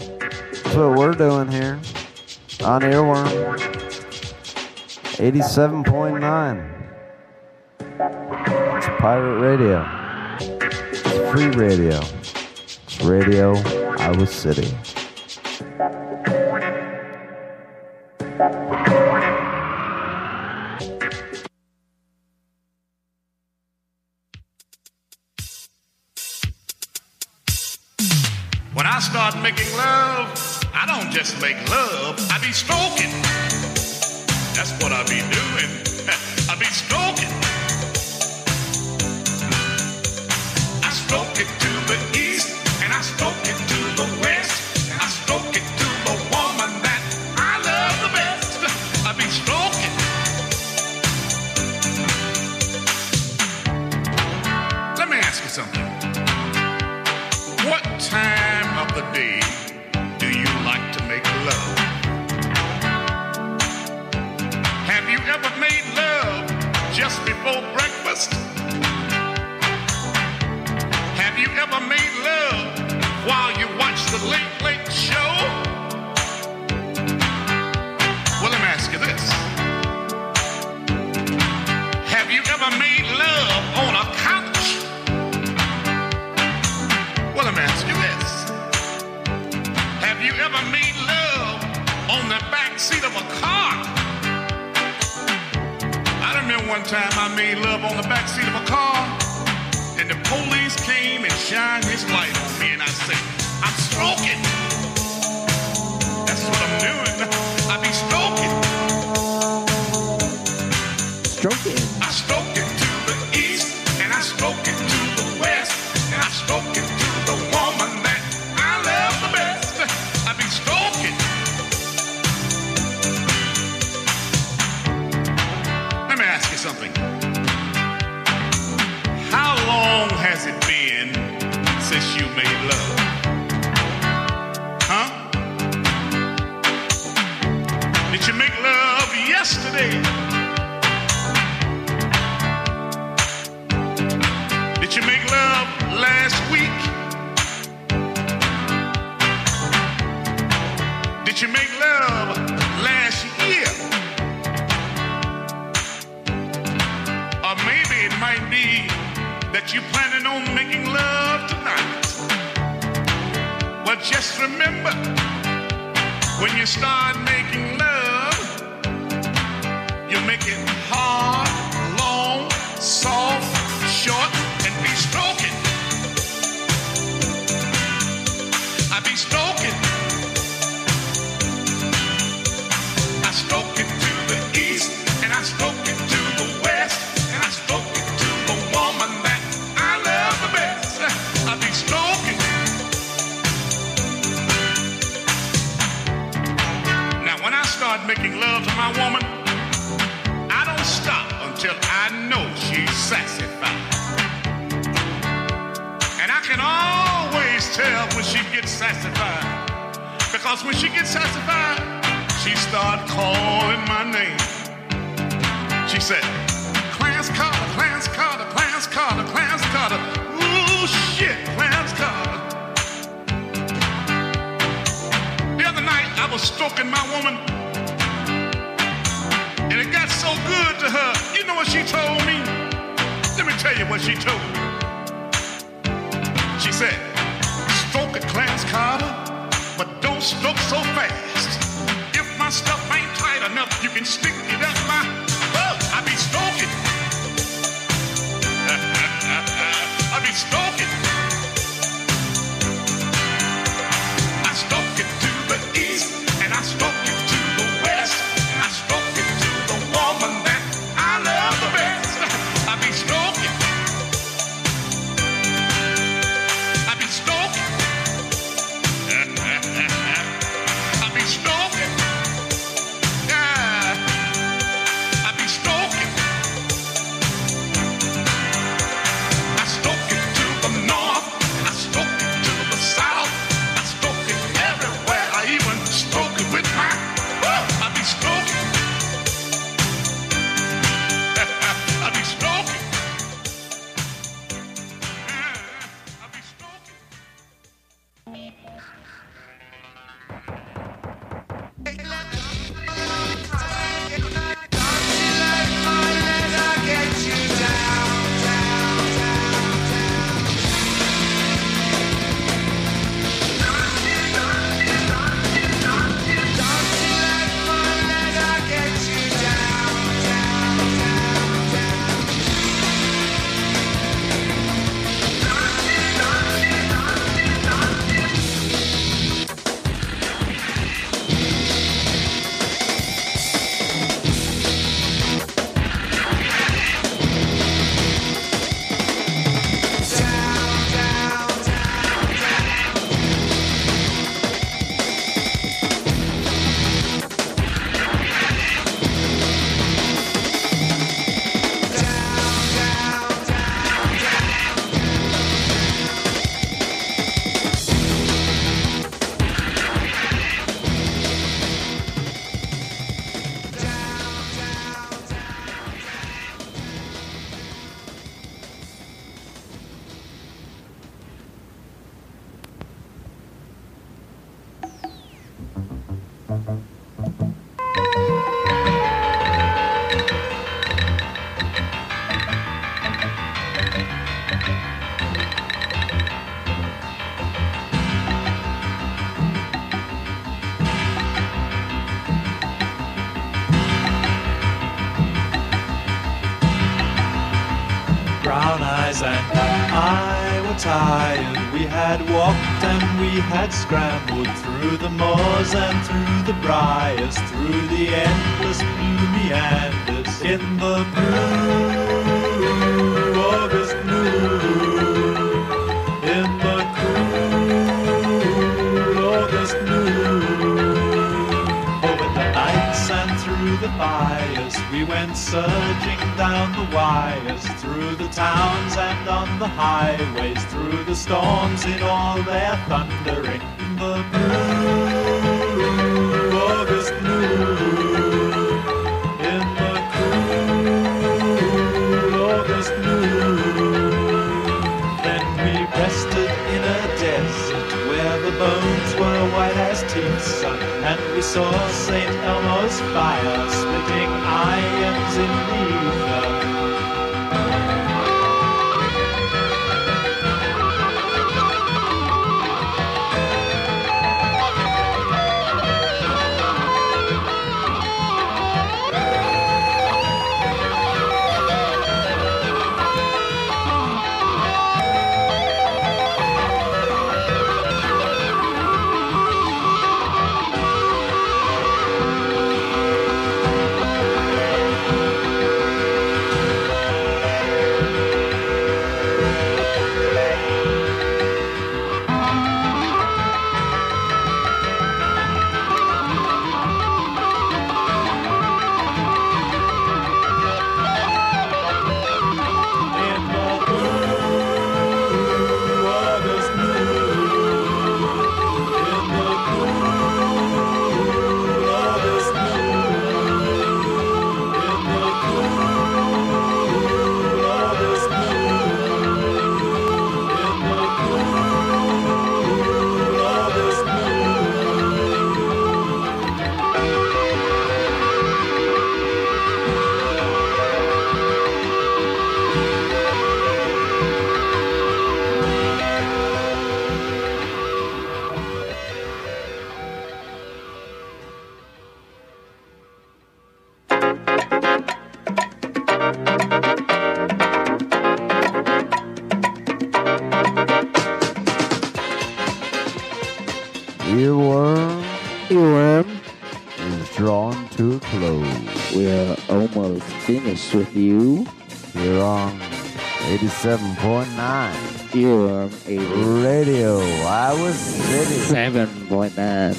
That's what we're doing here on Earworm. Eighty-seven point nine. It's pirate radio. It's free radio. It's radio Iowa City. When I start making love, I don't just make love, I be stroking. That's what I be doing. <laughs> I be stroking. I stroke it Have you ever made love while you watch the late, late show? Well, let me ask you this. Have you ever made love on a couch? Well, let me ask you this. Have you ever made love on the back seat of a car? I remember one time I made love on the back seat of a car, the police came and shined his light on me, and I said, I'm stroking. That's what I'm doing. You love? Huh? Did you make love yesterday? Did you make love last week? Did you make love last year? Or maybe it might be that you're planning on Just remember when you start making love, you make it hard, long, soft, short, making love to my woman, I don't stop until I know she's satisfied. And I can always tell when she gets satisfied. Because when she gets satisfied, she start calling my name. She said, Clarence Carter, Clarence Carter, Clarence Carter, Clarence Carter. Ooh, shit, Clarence Carter. The other night, I was stroking my woman, so good to her. You know what she told me? Let me tell you what she told me. She said, Stroke it, Clarence Carter, but don't stroke so fast. If my stuff ain't tight enough, you can stick it up scrambled through the moors and through the briars, through the endless blue meanders in the blue August moon. In the cool August moon. Over the nights and through the fires, we went surging down the wires, through the towns and on the highways, through the storms in all their thundering. We saw St. Elmo's fire splitting with you. You're on 87.9 You're on 80. Radio Iowa City. 7.9.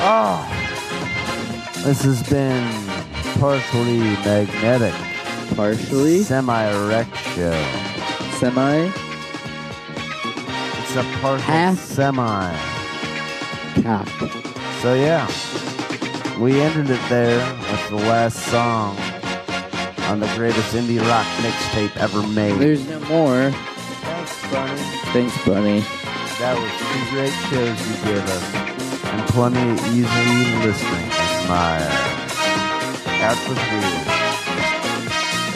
Oh, ah, this has been partially magnetic, partially semi-erect show. Semi? It's a partial Half? semi. Cock. So yeah, we ended it there with the last song on the greatest indie rock mixtape ever made. There's no more. Thanks, Bunny. Thanks, Bunny. That was two great shows you gave us, and plenty easy listening. My out with wheels.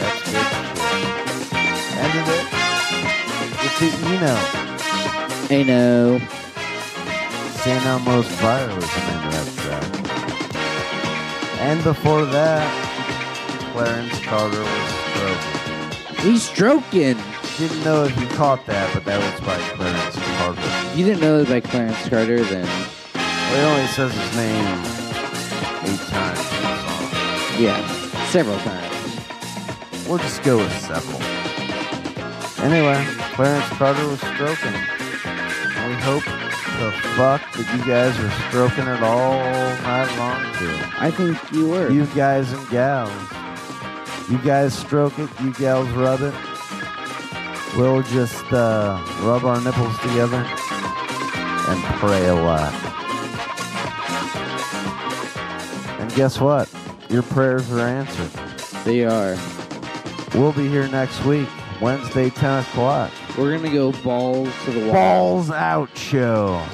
That's good. Ended it with the Eno. I know. St. Elmo's Fire was the name of that track. And before that, Clarence Carter was stroking. He's stroking. Didn't know if you caught that, but that was by Clarence Carter. You didn't know it was by Clarence Carter, then Well, he only says his name eight times in the song. yeah, several times. We'll just go with several. Anyway, Clarence Carter was stroking. We hope the fuck that you guys were stroking it all night long too. I think you were. You guys and gals. You guys stroke it, you gals rub it. We'll just uh, rub our nipples together and pray a lot. And guess what? Your prayers are answered. They are. We'll be here next week, Wednesday, 10 o'clock. We're gonna go balls to the wall. Balls out show.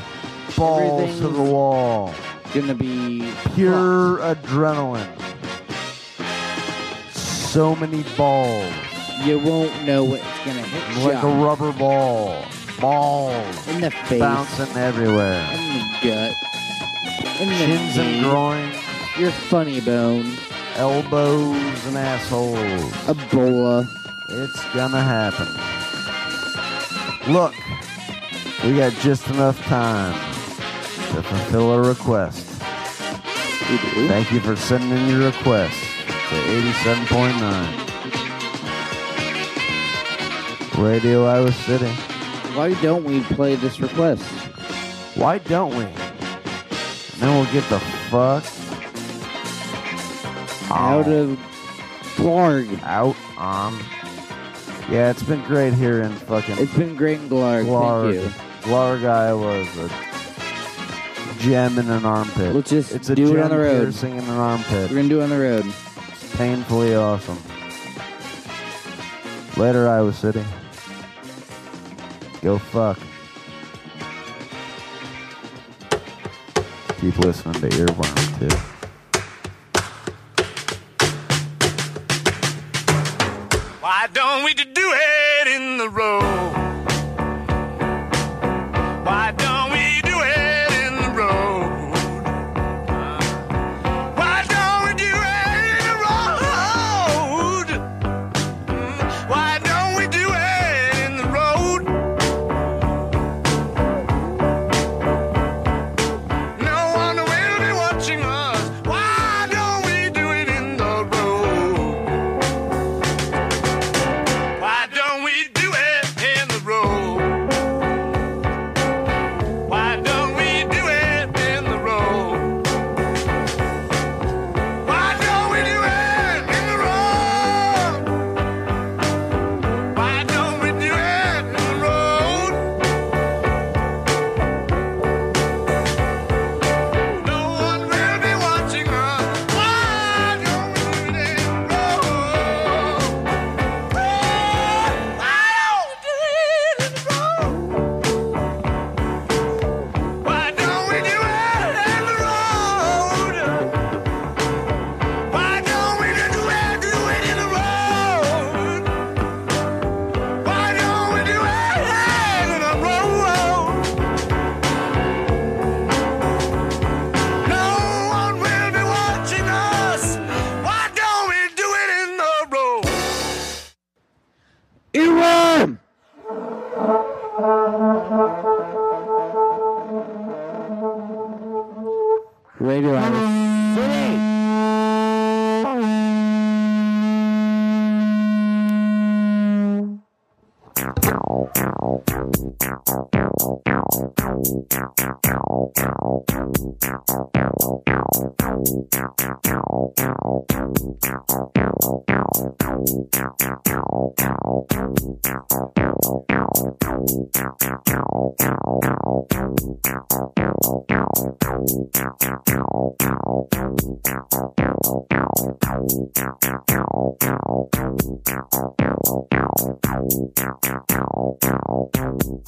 Balls to the wall. Gonna be Pure adrenaline. So many balls. You won't know what's gonna hit you. Like a rubber ball. Balls. in the face, Bouncing everywhere. in the gut, in the Shins and knee, groins. your funny bone, Elbows and assholes. Ebola. It's gonna happen. Look, we got just enough time to fulfill a request. Thank you for sending in your request 87.9. Radio Iowa City. Why don't we play this request? Why don't we? And then we'll get the fuck Out of Glarg. out on. Yeah, it's been great here in fucking It's been great in Glarg. Glarg. Thank you. Glarg, Iowa is a gem in an armpit. Let's just it's a do it on the road. piercing in an armpit. We're gonna do it on the road. Painfully awesome. Later, Iowa City. Go fuck. Keep listening to Earworm, too.